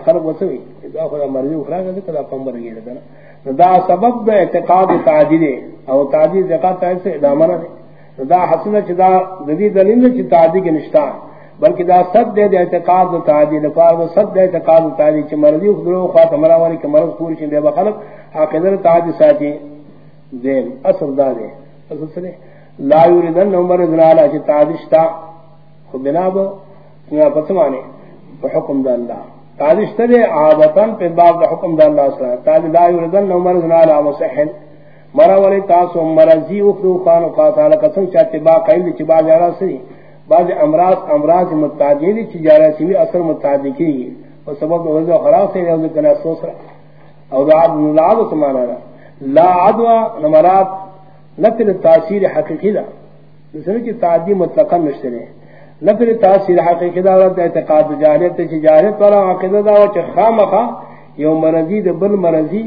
خلق وسوي دا خو مرضی اخرى کا کدا پمبر گئی دا دا سبب دا اعتقاد تعدید او تعدید زکات سے ادامہ نہ دا حسن چدا ذی دلیل چ تعدید کے نشتا بلکہ دا سب دے دے اعتقاد تعدید فار وہ سب دے اعتقاد تعدید چ مرضی اخرى خاطر مرا والی کہ مرض پور چھ دے خلق. حقیقت تعدید ساتھی. دے اصل دا دے. اصل سے لا یریدن عمر ذلال چ تعدید تا. خو بنا بو یا پتمانے حکم دا اللہ تاجش تدے عادتاً پہ باب دا حکم دا اللہ صلی اللہ تاج لا یردن نو مرض نالا مسحن. مرا ولی تاسو مرضی اخرو خانو قاتالا قسم چاہتے با قیل دی چی باز آرہ سی باز امراض امراض متعدی دی چی جارہ سی بھی اثر متعدی کی گی و سبب غزو خراب سے یوز کنا سوس رہا او دا عدو نلعادو سمانا لا عدو نمرات نفل تاثیر حقیقی دا. جسے کہ تعدی مطلقا مشترے لفظ تاثیر حقیقی دا ورد اعتقاد جاہلیت تی جاہلیت والا عقیدہ دا وچ خامخا یو مرضی دا بل مرضی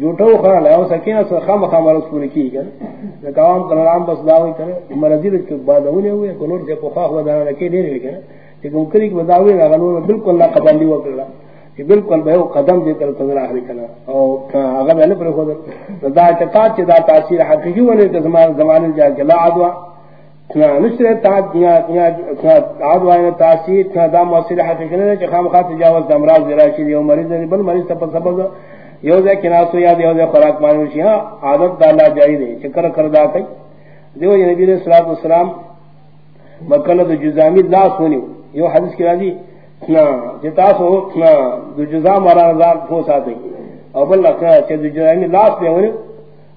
جوٹو خرا لیا سکینہ سا خامخا مرض پوری کی گا نکاوام کنرام بس داوی کرا مرضی دا بادونے ہوئے، کنور سے پخواہ و دانا رکھے دیر لکھے لیکن کلی کی بداوی نا غنور بالکل نا قدم دیو کرلا کہ بالکل بہو قدم دے کر تنظر آخری کنا. او اگر میں نے پر خود دا اعتقاد چی دا تاثیر حقیقی وانے کہ زمان جا کے لا آدوا نشرے تا دیا عدوہ نشر تاثیر. دا موصل حقیقی نے کہ خام خاص تجاوز امراض راشی یو مریض نے بل مریض تپ سبب یو دے کناسو یا دیو دے خوراک مانو شی ہاں عادت دا اللہ جاری دے چکر کر دا کئی دیو نبی علیہ الصلوۃ والسلام مکل د جزامی لا سونی یو حدیث کی راضی نا جتا جزا مارا رضا کو ساتھ او بل لکھا کہ د جزامی لاس پہ ونی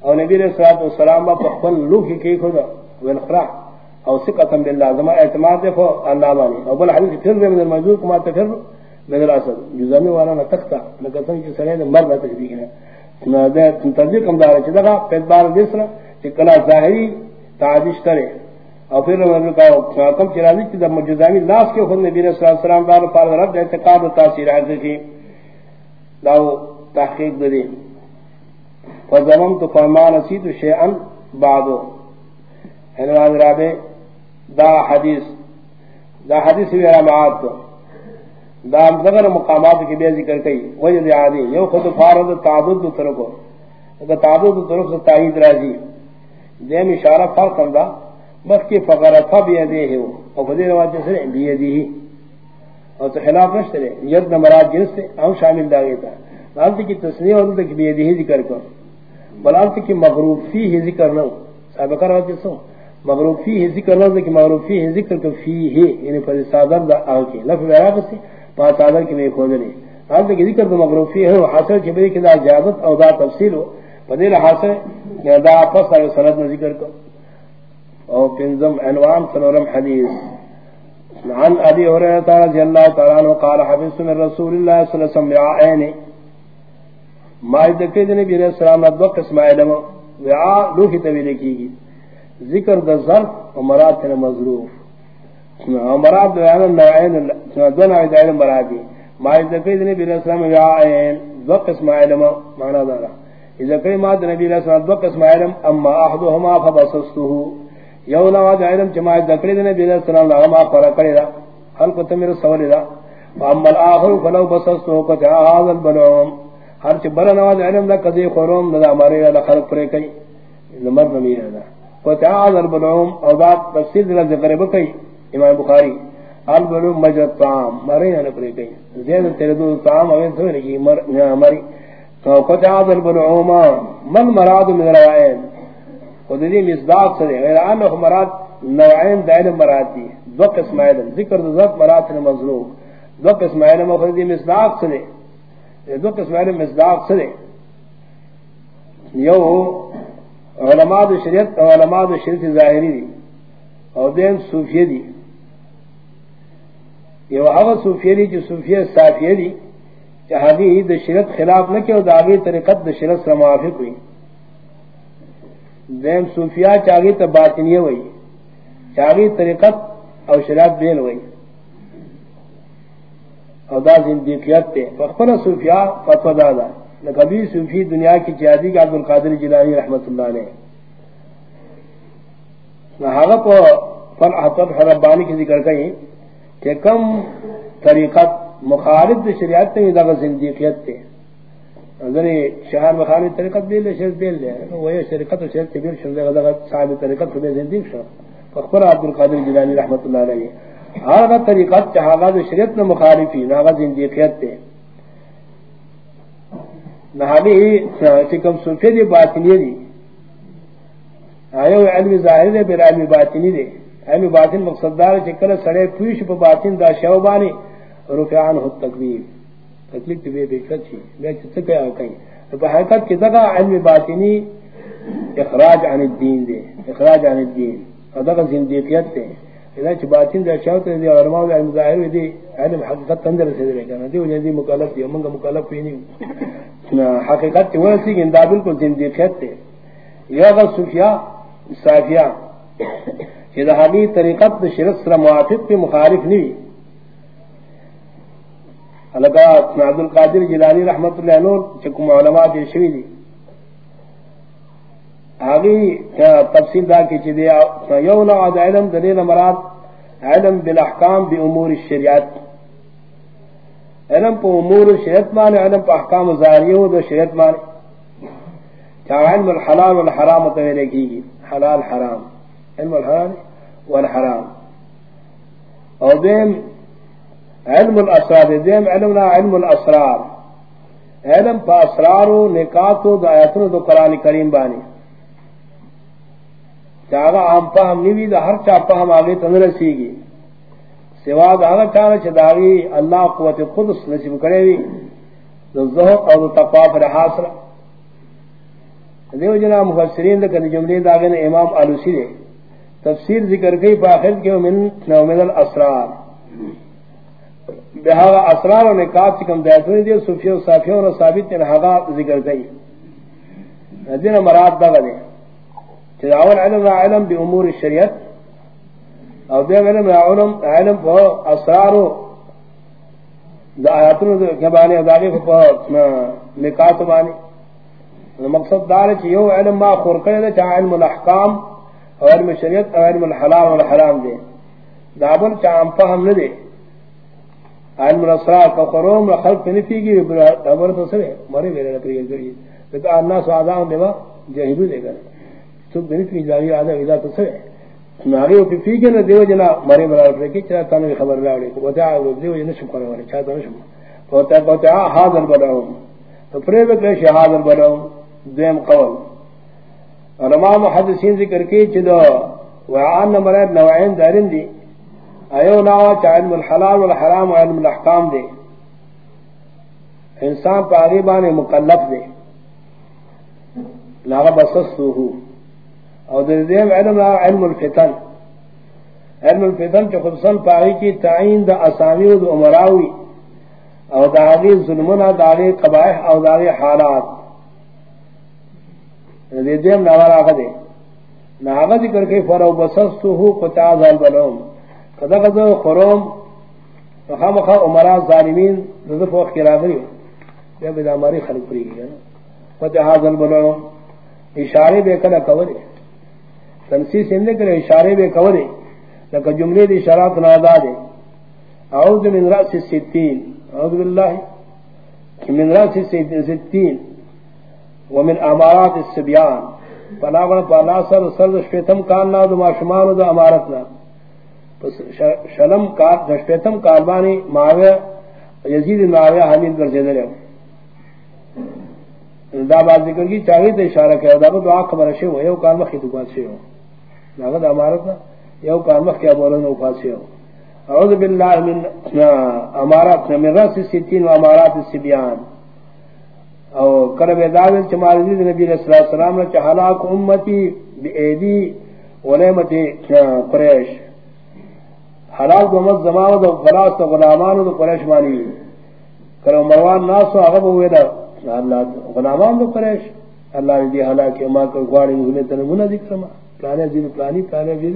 او نبی علیہ الصلوۃ والسلام با خپل لوح کی خدا ولخرا او ثقتم بالله زما اعتماد دے اللہ بانی۔ او بل حدیث پھر من الموضوع کما تفر من الاصل جزامی وانا نہ تختا۔ نہ کتن کی سرے نے مر نہ تشبیہ ہے۔ نہ دے تنظیم کم دار چ دغا پید بار دیسرا کلا ظاہری تعدیش کرے۔ او پھر نے کہا کم چرانی چ دم جزامی لاس کے خود نبی صلی اللہ علیہ وسلم دار پر رد اعتقاد و تاثیر حقیقی داو تحقیق دے فضممت فما نسيت شيئا بعده ان رابع، دا حدیث دا حدیث میرا معاد تو۔ دا مدغر مقامات کی بے ذکر کئی۔ وجد عادی، یو خود فارد تعدد دو طرقو دا تعدد دو طرق سے تائید راضی، دیم اشارہ فرق کم دا۔ بس کی فقر تھا بھی دے ہے وہ۔ اور رواج سے بھی دی تو خلاف نشتے رہے ید نمرات جنس سے ہم شامل دا گئے تھا کی تصنیح اور تک بھی ذکر کر۔ بلالت کی مغروفی ہی ذکر نہ سابقہ رواج جسو مغروفی ہی ذکر نہ یعنی کہ مغروفی ہی ذکر کو فی یعنی پر صادر دا آو کی لفظ عراق سے پا صادر کی میں کھود نہیں لالت کی ذکر تو مغروفی ہے۔ حاصل کی بری کی دا جابت او دا تفصیل ہو۔ بدل حاصل دا پس آگے سند میں ذکر کر۔ او پنزم عنوان سنورم حدیث. عن ابي هريره رضي الله تعالى عنه قال حفظت من رسول الله صلى الله عليه وسلم عين ما ذکر نبی علیہ السلام دو قسم علم وعاء لوح طویل کی ذکر د ظرف و مراد نے مظروف مراد بیان نوعین دو نوع علم مرادی. ما ذکر نبی علیہ السلام وعاء دو قسم علم معنی دارا. اذا کہ ما نبی علیہ السلام دو قسم علم اما احدهما فبسسته یو نو د علم جماع دکړي د نبی صلی الله علیه وسلم خبر کړی دا هل کو تمیر سوال دا اما الاخر فلو بسستو کو جا هذا البلوم. ہر چ بل نو د علم دا کدی خروم دا ہمارے لا خلق پرے کئی زمر نبی دا کو جا هذا البلوم او دا تفسیر دل ذکر بکئی امام بخاری، البلوم مجد طعام مرے نہ پرے کئی زید تیرے دو طعام اوین تو نہیں مر ہماری تو کو هذا البلوم، من مراد من روایت ودی مصداق سے غیر ان مراد نوعین دائل مراد دی دو قسم علم ذکر ذات مراد نے مظلوم، دو قسم علم مفردی مصداق سے دو قسم علم مصداق سے یو علماء دو شریعت اور علماء دو شریعت ظاہری دی، اور دین صوفیہ دی۔ یہ وہ صوفیہ دی جو صوفیہ صافیہ دی جہاں دی شریعت خلاف نہ کیا داغی طریقت شریعت سے موافق ہوئی۔ دیم صوفیاء چاگی تا باطنیہ وئی چاگی طریقت او شراب بیل وئی او دا زندیقیت تے۔ فخبر صوفیاء فتوہ دادا نکبی صوفی دنیا کی جہادی کا عبدالقادر جلانی رحمت اللہ نے نحاغا پا فرح طبح ربانی کی ذکر کئی کہ کم طریقت مخالف شریعت تے دا زندیقیت تے۔ شہر مخانی طریقت بیل لے شرط بیل لے. وہ شرکت شرط بیل شرط غدا صاحب طریقت خود زندگی شو فخبر عبد القادر جیلانی رحمۃ اللہ علیہ. ہر طریقت چہاغا شریعت میں مخالفی ناغا زندگیت تے. نہابی چکم صوفی دی باطنی دی. آئیو علم ظاہر دے پھر علم باطنی دے علم باطن مقصد دار چکر سڑے پوش پا باطن دا شوبانی رفعان ہو تقویب تکلیف بے بے کچھ میں چھ کیا کہیں تو حقیقت کی جگہ علم باطنی اخراج عن الدین دے اخراج عن الدین اور دغه زندگیت تے اذا چ باطن دا چاوت دے علماء علم ظاہر دے علم حقیقت اندر سے دے کنا دی وجہ دی مکلف دی منگا مکلف نہیں نہ حقیقت وہ سی کہ دا بالکل زندگیت تے یا غ صوفیا صافیا کہ دا حدیث طریقت شرط سره موافق کے مخالف نہیں عبد القادر جلانی رحمت اللہ نور چکم علماء دی شوی دی۔ آگی تفصیل دا کی چی دیا یو نوع دا علم دلیل مراد علم بالاحکام بی امور الشریعت۔ علم پا امور الشریعت مانے علم پا احکام ظاہریو دا شریعت مانے چاہ علم الحلال والحرام متویلے کی گی حلال حرام۔ علم الحلال والحرام۔ اور دیم علم الاسرار دیم علمنا علم الاسرار. علم پا اسرارو، نکاتو دا آیتنو دا قرآن کریم بانی. چاہا عام پا ہم نیوی، دا ہر چاہ پا ہم آگے تندرسی گی سوا دا آگا چاہا چاہ داغی اللہ قوت قدس نصیب کرے وی دا زہق اور دا تقوی پر حاصل. دیو جنا مفسرین دا کدی جملی دا آگے امام علوسی دے. تفسیر ذکر گئی پا آخر کیوں من نومن الاسرار. بہاغا اسرار و نکات چکم دیتونی دیو صوفی و صافیون و ثابت تین حقا ذکر گئی دین مراد دا گلے چیز اول علم را علم بی امور الشریعت او دیم علم را علم علم پا اسرار و دا آیاتونو دا کبانی و داغی پا نکات بانی۔ مقصد دار چی یو علم ما خور کرے دا چاہ علم الاحکام، او علم الشریعت او علم الحلال والحرام دے۔ دا بل چاہ ہم فهم ندے۔ علم الاسرار کا قروم خلق نفی کی خبر تو سرے مرے میرے نکری گئی لیکن الناس اعضاء لما جہلو دے گا تو بنت کی جاری آدھا اذا تو سرے۔ ناری او پی کے نہ دیو جنا مرے برابر رہ کے چا تن خبر راوڑے کو بتا دیو جنا شم والے چا تن شم ہوتا ہوتا حاضر بڑاؤ تو پرے کے شہادت بڑاؤ دیم قول۔ علماء محدثین ذکر کی چدو وعان مراد نوعین دارین دی۔ ایو ناوا چا علم الحلال والحرام وعلم الاحکام دے. انسان پاغیبان مکلف دے. لاغا بسستو ہو او در دیم علم لاغا علم الفتن. علم الفتن چا خصوصا پاگی کی تعین دا اسامی و دا امراوی او دا آغی ظلمنا دا آغی قبائح او دا آغی حالات. در دیم نوار آغا دے. ناغا ذکر کے فرو بسستو ہو قطع ذال بلوم خروم خام خواہ امراء ظالمین رضف وقت کی راگری یا بدا ہماری خلق پری گئی فتح ذال بلوم اشارے بے کلا کورے تنسی سندے کرے اشارے بے کورے لکہ جملے دی شراب نادا دے اعوذ من رأس الستین. اعوذ باللہ من رأس الستین. ومن امارات السبیان فلاغنا پالا سر سر دشپیتم کارنا دو معشمان دو امارتنا شلم کار دشپیتم کاربانی معاویہ یزید معاویہ حمید برزیدہ رہے دا بات ذکر کی، چاہیے تو اشارہ کیا، دا دعا خبر شے ہو یو کار مخ کی دکان سے ہو ناغد امارت نا، یو کار مخ کیا بولن او خاص ہو اعوذ باللہ من امارات من رس ستین و امارات السبیان۔ او کرب داد چمال دی نبی صلی اللہ علیہ وسلم نے ہلاک امتی بی ایدی ولمت قریش۔ ہلاک امت زمان و غلاس و غلامان و قریش مانی. کرو مروان ناس و اغب ہوئے دا. اللہ غلامان دو قریش. اللہ نے دی حالات ما کو غواڑی نے تن منہ ذکر ما. پلانے دین پلانی پلانے دین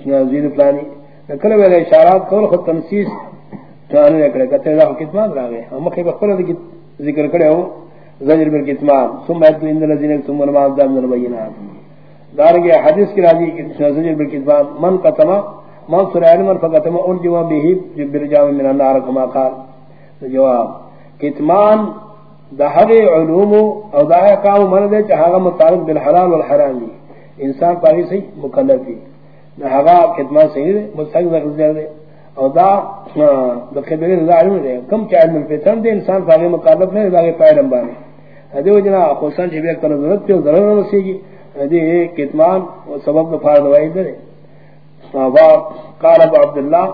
کیا دین پلانی. نکل ویلے اشارات کول خود تنسیس. چانے نکلے کتے دا کتمان را گئے ہم کہ بخل ذکر کرے ہو. زجر بر کتمان. ثم ادو ان الذين ثم ما ذا من البينات دار گیا حدیث کی راضی زجر بر کتمان. من قتما من سر علم فقتما ان به جبر من النار كما قال. جواب، کتمان دہر علوم او دہ کام من دے چاہا متعلق بالحلال والحرام دی. انسان پاری سے مکلف دی. نہ ہوا خدمت صحیح دے مستحق نہ دے. او دا دکھے بے دا علم دے. کم چا علم الفتن دے، انسان پاری مکلف نہیں، دا پائے لمبا نے ہدی وجنا خوشان جے کر ضرورت تے ضرور نہ سی گی ہدی کتمان سبب کا فائدہ وائی دے. قال ابو عبد الله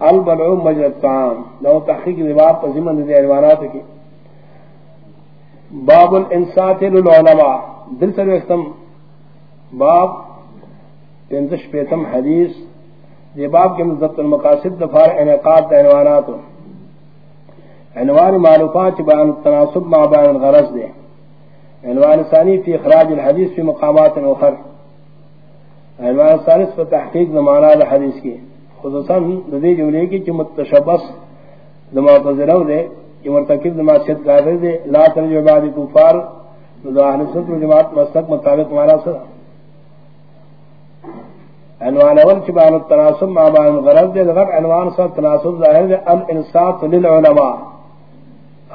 البلع مجرى الطعام لو تحقیق ذباب پر ذمہ دے ایوانات کی۔ باب الانصات للعلماء، دل سے اختم باب پینتش پیتم حدیث۔ یہ باب کے مزد المقاصد دفار انعقاد عنوانات عنوان معلومات بیان التناسب مع بیان الغرض دے۔ عنوان ثانی فی اخراج الحدیث فی مقامات اخر۔ عنوان ثالث پر تحقیق زمانہ الحدیث کی۔ خصوصاً ندی جملے کی جو متشبس دما دماغ دے کہ مرتکب نماسیت قادر دے لا ترجو بعد کفار دو اہل سنت و جماعت مستق مطابق مانا سر۔ عنوان اول چبان التناسب مع بان غرض دے لغت عنوان سر تناسب ظاہر دے الانصاف للعلماء۔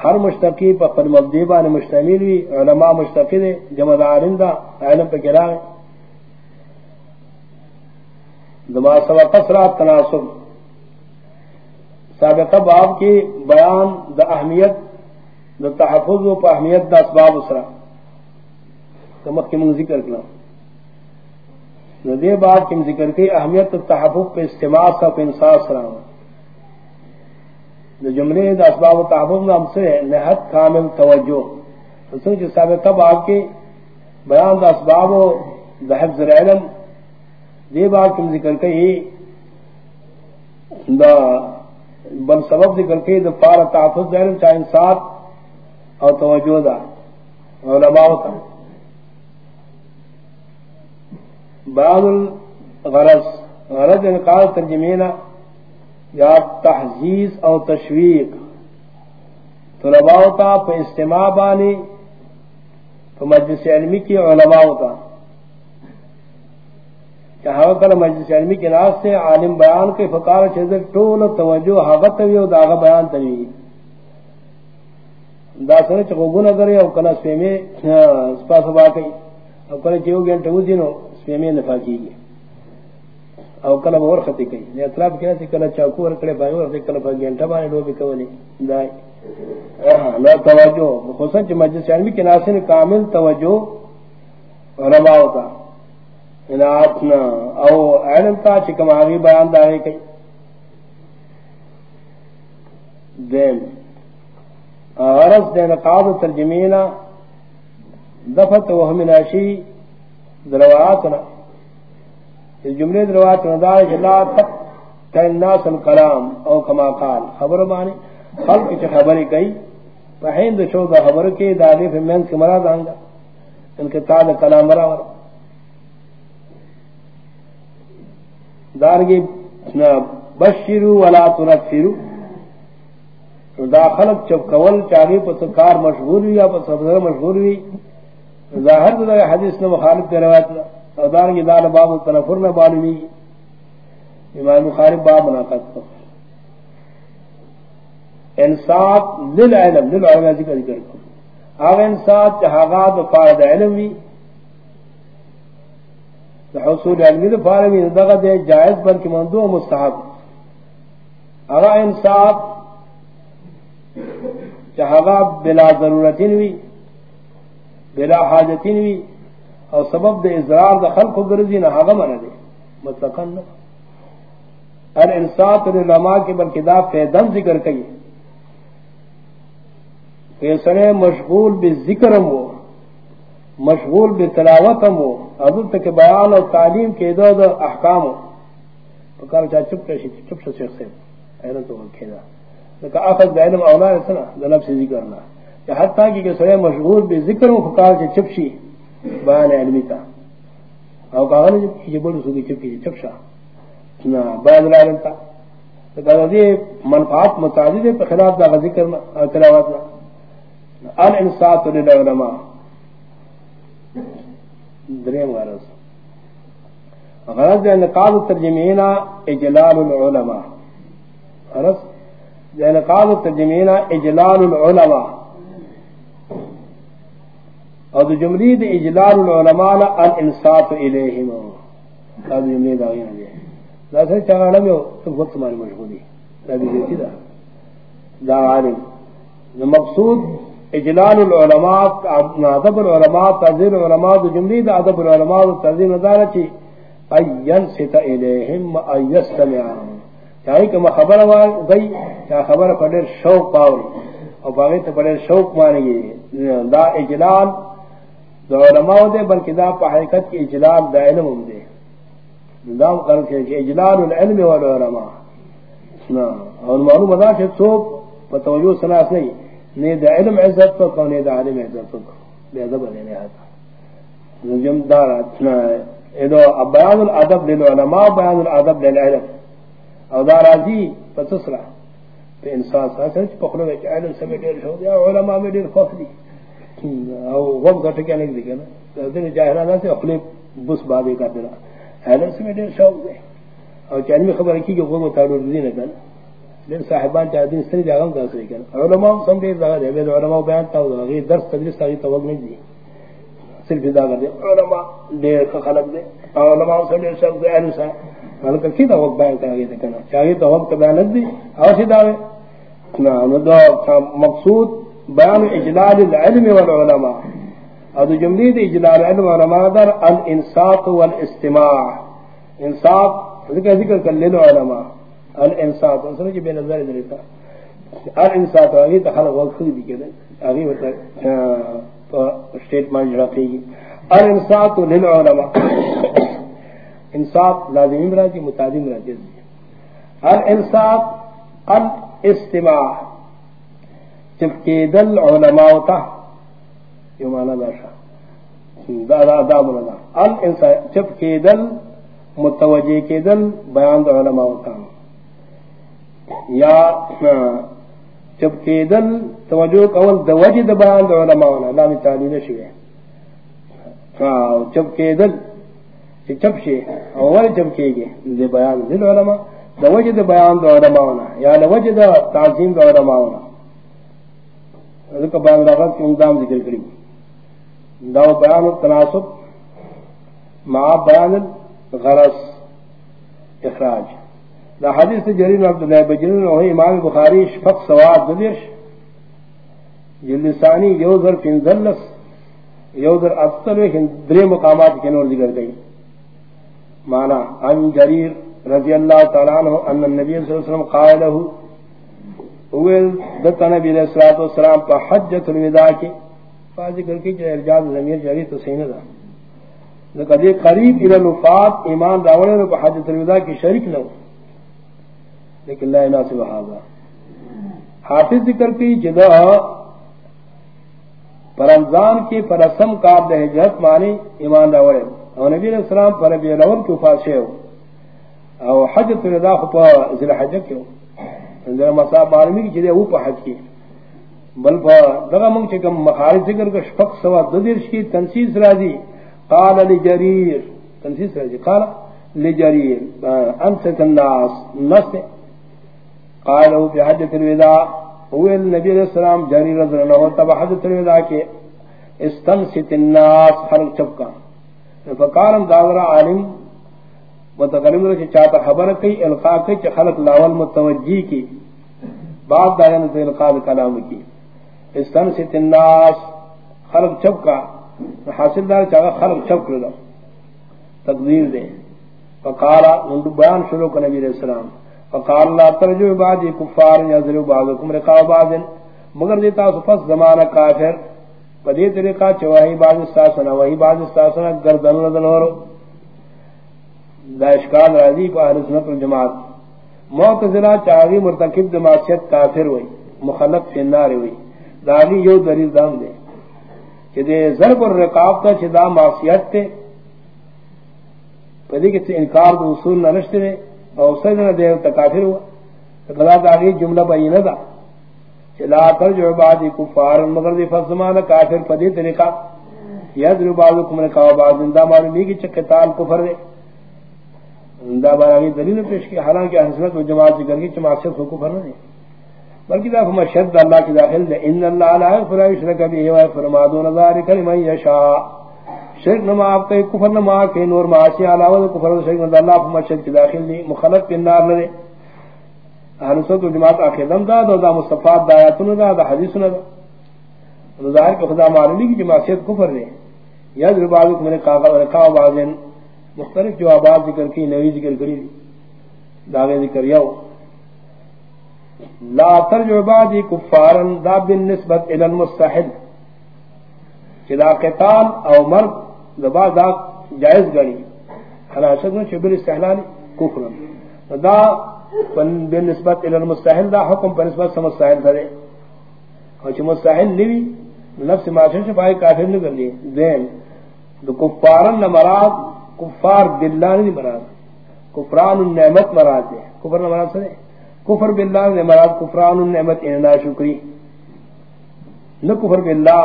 ہر مشتقی پر قد مبدیبان مشتمل وی علماء مشتقی دے جمع دارندہ، علم پہ کرا دما سوا قصرات تناسب. سابقہ باب کی بیان دا اہمیت، دا تحفظ و پا اہمیت دا اسباب اسرا کمک کی من ذکر کرنا دے باب کی ذکر کی اہمیت دا تحفظ پہ استماع کا پہ انصاف سرا. دا جملے دا اسباب و تحفظ میں ہم سے نہت کامل توجہ. سنچ جی سابقہ باب کی بیان دا اسباب و دا حفظ العلم دے باب کی ذکر کی دا بل سبب ذکر کے دو پار تحفظ دے چاہے انصاف اور توجہ دا علماء کا۔ بعض الغرض، غرض انقاذ ترجمینا یا تحزیز اور تشویق۔ طلباء کا، پہ اجتماع بانی تو مجلس علمی کی علماء کا۔ چاہو کل مجلس علمی کے ناس سے عالم بیان کے فقار چیزر ٹول توجہ حاغت وی او داغ بیان تنوی دا سره چې وګونه غري او کله سپېمې سپا سبا کوي او کله چې یو ګنټه وځینو سپېمې نه پاکيږي او کله اور خطی کوي نه اطراف کې چې کله چاکو ور کړي باغ ور کله په ګنټه باندې ډوبې کوي دای لا توجه خصوصا چې مجلس علمي کې ناسن کامل توجه علماء ہوتا اناتنا او علم تا چې کوم هغه بیان دای کوي دین، غرض دین قاض ترجمینا دفت وهم ناشی درواتنا۔ اس جملے دروات ندار جلا تک الناس الکلام، او کما قال، خبر مانی خلق چ خبر گئی پہند شو دا خبر کے دالف من کے مراد آنگا، ان کے تاد کلام مرا ور دارگی بشرو ولا تنفرو دا خلق چپ کول چاہیے پس کار مشغول ہوئی یا پس مشغول ہوئی ظاہر دا حدیث نے مخالف کے روایت ادار کی دال باب تنفر میں بالوی امام بخاری باب مناقت کو. انصاف للعلم للعلم ذکر ذکر کو آغا انصاف چہاغات فارد علم بھی حصول علمی دو فارد بھی دے جائز بلکہ مندو و مستحب. آغا انصاف چہاغات بلا ضرورتین بھی بلا حاجتین بھی اور سبب دے اضرار دا خلق و گرزی نہ حغم نہ دے، مطلقا نہ. ار انصاف علماء کے بلکہ دا فیدن ذکر کئی. فیسرے مشغول بے ذکرم ہو مشغول بے تلاوتم ہو تک بیان اور تعلیم کے دو دو احکام چپ کشی چپ سے شیخ سے ایرن تو اخذ اولا سنا دلب سے ذکرنا کہ کہ مشغول بے ذکر سے چپشی بیان علمی تا. او بڑی چپی چپشا نا، بیان علم تا. تو دی متعدد پر خلاف دا ذکر تلاوات الانصات للعلماء. دریم غرض غرض دے نقاض ترجمینہ اجلال العلماء. غرض دے نقاض ترجمینہ اجلال العلماء. اور جملید اجلال العلماء الانصاف الیہم. اور جملید آگیا دے لاسے چاہا علم ہو تو وقت تمہاری مشغولی. نبی دیتی دا دا عالم. مقصود اجلال العلماء، ادب العلماء، تعظیم العلماء جملید ادب العلماء، تعظیم ادارہ چی این ست الیہم ایستمع چاہیے یعنی کہ میں خبر گئی چاہ خبر پڑے شوق پاؤ اور باغی تو پڑے شوق مانی دا اجلال دو علماء دے، بلکہ دا پا حقیقت کی اجلال دا علم ہم دے. دا قرن کے کہ اجلال العلم والعلماء. اور معلوم ادا کہ سوپ پا توجہ سناس نہیں. نے دا علم عزت تو کو نے دا علم عزت تو بے ادب لینے آتا۔ نجم دار ادو بیان الادب للعلماء بیان الادب للعلم او دا راضی پتسرا پہ انسان سا سچ پکڑو کہ علم سے میں دیر ہو گیا، علماء میں دیر خوف دی او غم گٹ کے نہیں دیکھے نا۔ دین جاہرانا سے اپنے بس بادے کا دینا۔ حیدر سے دیر شوق دے اور چاہیے خبر کی کہ غم تاڑو دی نہ دین صاحبان چاہ دین سری جاگم کا سری علماء سم دے زگا دے علماء بیان تا غیر درس تدریس تا توقع نہیں دی صرف ادا کر دے علماء دیر خلق دے علماء سے دیر شوق دے اہل سا. حال کر کی توقع بیان کر گئے کنا چاہیے تو وقت بیان دی اور سیدھا مقصود بیان اجلال العلم والعلماء. اور جملید اجلال العلم والعلماء در الانصاف والاستماع. انصاف ذکر ذکر کر لے علماء الانصاف. انسان کی بے نظر دیتا الانصاف اگی تخلق وقت خود بھی کہتے اگی تو سٹیٹمنٹ جڑا پی گی الانصاف للعلماء. انصاف لازمی مرادی متعدی مرادی الانصاف الاستماع. چپکی دل علماء تا یو مانا داشا دا دا دا مانا ال انسان چپکی دل متوجہ کے دل بیان دا علماء تا یا چپکی دل توجہ کول دا وجہ دا بیان دا علماء نا لامی تعلی نشوے چپکی دل چپ شے اول چپکی گے دے بیان دل علماء دا وجہ دا بیان دا علماء نا یا دا وجہ دا تعظیم دا علماء نا بیان راغت کی اندام ذکر کری۔ دا بیان تناسب، مع بیان غرص اخراج۔ دا حدیث جریر عبداللہ بجرین وہی امام بخاری شفق سواد ددرش جلسانی یو در فنزلس یو در ابتل درے مقامات کے نور ذکر گئی مانا ان جریر رضی اللہ تعالیٰ عنہ ان النبی صلی اللہ علیہ وسلم قائلہ اویل دتا نبی علیہ الصلوۃ والسلام پر حجۃ الوداع کی ذکر کی جو ارجاز ضمیر جاری تو صحیح نہ تھا. کدی قریب الى الوفات، ایمان راوڑے کو حجۃ الوداع کی شریک نہ لیکن لا يناسب هذا. حافظ ذکر کی جدا پر رمضان کی پر رسم کا ہجرت مانی ایمان راوڑے. اور نبی علیہ السلام پر بھی رول کی وفات ہو. او حجۃ الوداع کو ذل حج کیوں اندر مصاب عالمی کی جدے اوپر حج کی. بل پا دغا منگ چکم مخارج ذکر کا شفق سوا ددرش کی تنسیس راضی. قال لجریر. تنسیس راضی. قال لجریر. انست الناس. نست قال او فی الوداع، هو النبی علیہ السلام جریر رضی اللہ عنہ تب حجت الوداع کے استنست الناس حرق چپکا فقارم داغرہ عالم، متقرم رسی چاہتا خبر کئی القاء کئی چا خلق لاول متوجی کی، بعد دائن یعنی سے القاء کلام کی. استن سے خلق چپ حاصل دار چاہتا خلق چپ کرو تقدیر دے. فقارا منڈو بیان شروع کا نبی علیہ السلام. فقار اللہ ترجو بعضی کفار یزرو بعضکم رقاء بعضن مگر دیتا سفس زمانہ کافر. بدی طریقہ چواہی بعض استاسنا وہی بعض استاسنا گردن لدن اور دا اشکال راضی کو اہل سنت الجماعت معتزلہ چاہی مرتکب دماسیت کافر ہوئی مخلق فی النار ہوئی داغی یو دلیل دام دے کہ دے ضرب الرقاب تا چھ دا معصیت تے پدی کہ انکار دو اصول نہ نشتے دے اور سجنہ دے تا کافر ہوا۔ فقدا داغی جملہ بینہ دا چھ لا ترجع بعدی کفار مگر دی فضمان کافر پدی طریقہ۔ یدر بعضکم رقاب بعض دا معلومی کی چکتال کفر دے۔ دا بارے دلیل پیش کی، حالانکہ حضرت و جماعت ذکر کی معصیت کو کفر نہیں بلکہ دا مشد اللہ کی داخل ہے ان اللہ لا یغفر یشرک به و یغفر ما دون ذلك لمن یشاء۔ شرک نہ معاف کہ کفر نہ معاف کہ نور معاصی علاوہ کفر و شرک اللہ کو مشد کی داخل نہیں مخالف کے نار نہ اہل سنت و جماعت اخر دم دا دا مصطفی دا آیات دا دا حدیث نہ ظاہر کہ خدا معلومی کی جماعت کفر نے یا ذبالک میں نے کہا رکھا بعضن مختلف جوابات ذکر کی، نوی ذکر کری۔ داغے ذکر یو لا ترجو بعدی کفارن دا بالنسبت الى المستحل۔ چدا قتال او مرد دبا دا جائز گڑی خلاصت میں چبر استحلال کفرن دا بالنسبت الى المستحل دا حکم پر نسبت سمستحل کرے۔ اور چھ مستحل لیوی، نفس معاشر سے پائے کافر نہیں کر دین، دو کفارن نمراد کفار باللہ نہیں مراد۔ کفران النعمت مراد ہے۔ کفر نہ مراد سنے۔ کفر باللہ نے مراد، کفران النعمت ان نا شکری نہ کفر باللہ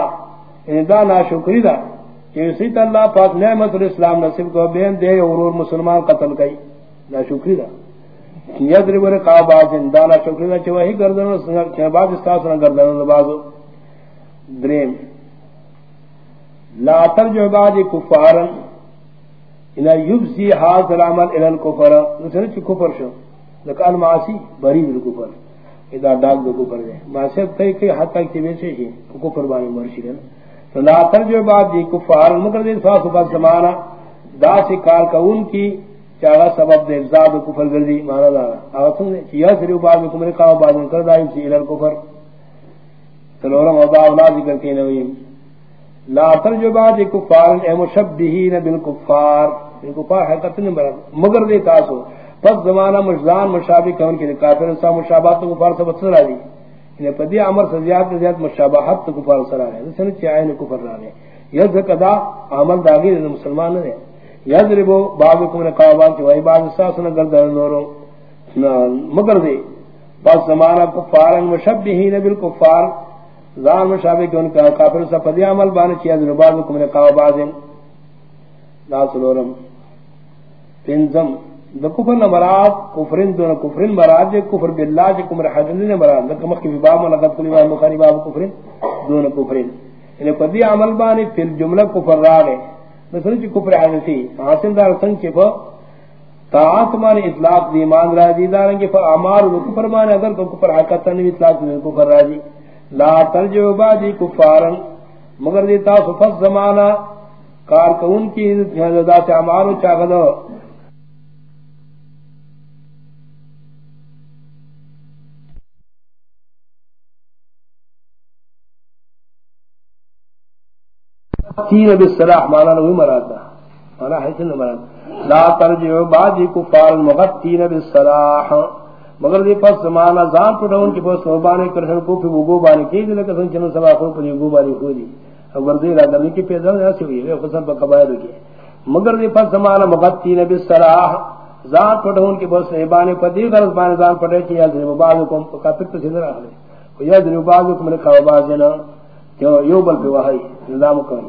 ان دا نا شکری دا۔ کہ اسی اللہ پاک نعمت الاسلام نصیب کو بین دے اور مسلمان قتل گئی نا شکری دا۔ یضرب رقاب ان دا شکری دا کہ وہی گردن کہ بعد استاس نہ گردن بازو دریم۔ لا ترجع بعد کفارن۔ انا یبسی حاضر العمل الى الكفر نسل چ کفر شو۔ لکان معاصی بری دل کفر۔ اذا داغ دو کفر دے۔ معاصی تے کہ حد تک تے سے ہی کفر بانی مرشی ہے لا ترجو بعد دی، کفار مگر دے فاس بعد زمانہ۔ دا سے کار کون کی چاہا سبب دے زاد کفر گردی، مانا دا۔ اگر نے کیا سری بعد کو میرے کا بعد کر دائم سی الى الكفر تلورم وضع اولاد ذکر کے نویم لا ترجو بعد کفار، اے مشبہین بالکفار۔ بالکفار حقیقت نہیں برا مگر دے تاسو پس زمانہ مجزان مشابہ کون کے کافر سا مشابہت تو کفار سے بسر آ انہیں پدی عمر سے زیادہ زیادہ مشابہت تو کفار سر آ رہے ہیں سنچ کفر رہے یز قدا عمل داغی مسلمان نے. یضربو بعضکم رقابان کی وہی بعض ساس نہ گردن نورو. مگر دے. پس زمانہ کفار مشبہین بالکفار. زان مشابہ کہ ان کا کافر سا فدی عمل بانے چیا دن بعض کم نے قاو بعضن لا سلورم. پنزم. دا کفر نمراد کفرن دون کفرن مراد جے کفر باللہ جے کمر حجن نے مراد لکہ مخی باب ملغت کلی باب، مخاری باب کفرن دون کفرن۔ یعنی انہیں فدی عمل بانے فی الجملہ کفر راگے مثلا چی کفر حجن حاصل دار سنگ چی پا طاعت مانے اطلاق دی، ایمان را دی دارن کہ فامار و کفر مانے، اگر تو کفر حقیقت نہیں اطلاق دی، کفر را دی لا ترجو بعدی کفارن، مگر دی تاسو فس زمانہ کار کون کی ذات اعمال و تین بالصلاح مانا نوی مراد دا مانا حسن مراد لا ترجعو بعدی کفار مغتین بالصلاح مگر دی پس زمانہ زان پڑھون کی پس مبانے کرشن کو پھر وگو بانے کی دی لکہ سنچنو سبا خون پر وگو بانے خو دی. اگر دی را درنی کی پیدا ایسی ہوئی ہے خسن پر قبائل کی. مگر دی پس زمانہ مغتین بالصلاح زان پڑھون کی پس مبانے پر دی غرض بانے زان پڑھے کی یاد رہے بعضو کم کافر تو سندر آخلے یاد رہے بعضو کم لکھا و یو بل پہ وحی. نظام کرنی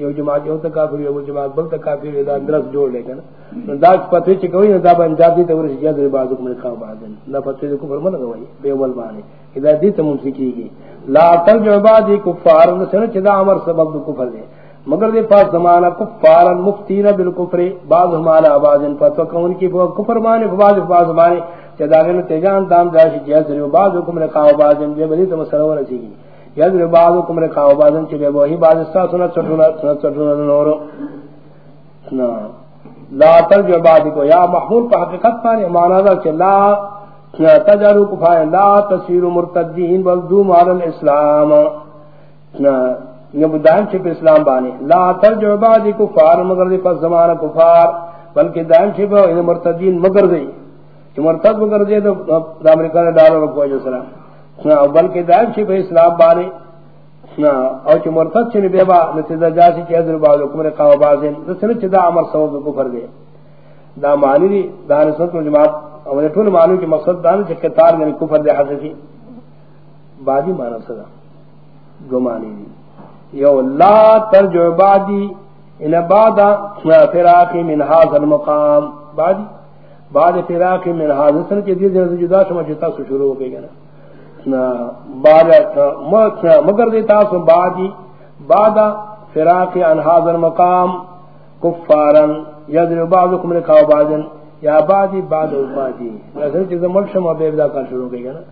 یو جماعت یو تکافر یو جماعت بل تکافر دا درس جوڑ لے کنا دا پتہ چ کوئی، دا بن جاتی تو ورش جاد بازو میں کھا بعدن دا پتہ کو فرمان گوئی بے ول بانے۔ اذا دی تم سکی گی لا ترجع بعد کفار سن چدا امر سبب کفر دے۔ مگر دے پاس زمانہ کفار مفتین بالکفر، بعض ہمارا آوازن پتہ کون کی کفر مانے، بعض جی بعض مانے۔ چدا نے تجان دام داش جاد بعض حکم نے کھا بعدن بے بلی تم سرور سی یاد بعض حکم نے کھا بعدن چلے وہی بعض سا سنا چٹونا چٹونا نور نہ لا ترجع بعد کو یا محمول پا حقیقت پانے مانا دا چھے لا تجارو کفائے لا تصویر مرتدین بلدوم علی الاسلام. یہ دائم چھے پہ اسلام بانے. لا ترجع بعد کفار، مگر دی پس زمانہ کفار، بلکہ دائم چھے پہ مرتدین مگر دی. کہ مرتد مگر دی، تو امریکہ نے ڈالو رکھو جو سلام. بلکہ دائم چھے پہ اسلام بانے او چې مرتد چې بیا با نتیجه جاسي چې حضرت بعض حکم نے قوا بازن رسل چې دا امر سبب کو کفر دی دا معنی دی، دا رسول جماعت او ټول معنی کې مقصد دا چې کتار نے کفر دی حقیقی۔ بعدی معنی صدا دو معنی دی۔ یو، لا ترجع بعدی، ان بعد فراق من هذا المقام۔ بعدی، بعد فراق من هذا سن کے دی جدا شما جتا شروع ہو گئی نا مگر دیتا سو بادی بادا فراق انحاظ المقام، کفارن یدر بعضکم لکھاو بادن یا بادی باد اوپادی ایسا چیز ملشم و بیبدا کر شروع گئی گا نا۔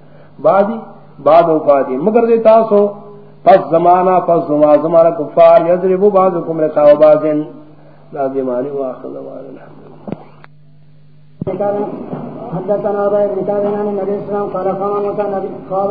بادی باد اوپادی مگر دیتا سو پس زمانہ پس زمانہ زمانہ کفار یدر بعضکم لکھاو بادن لا دیمانی واخذ زمانہ الحمد۔ حدثنا ابي بن كعب عن النبي صلى الله عليه وسلم قال قام نبي قال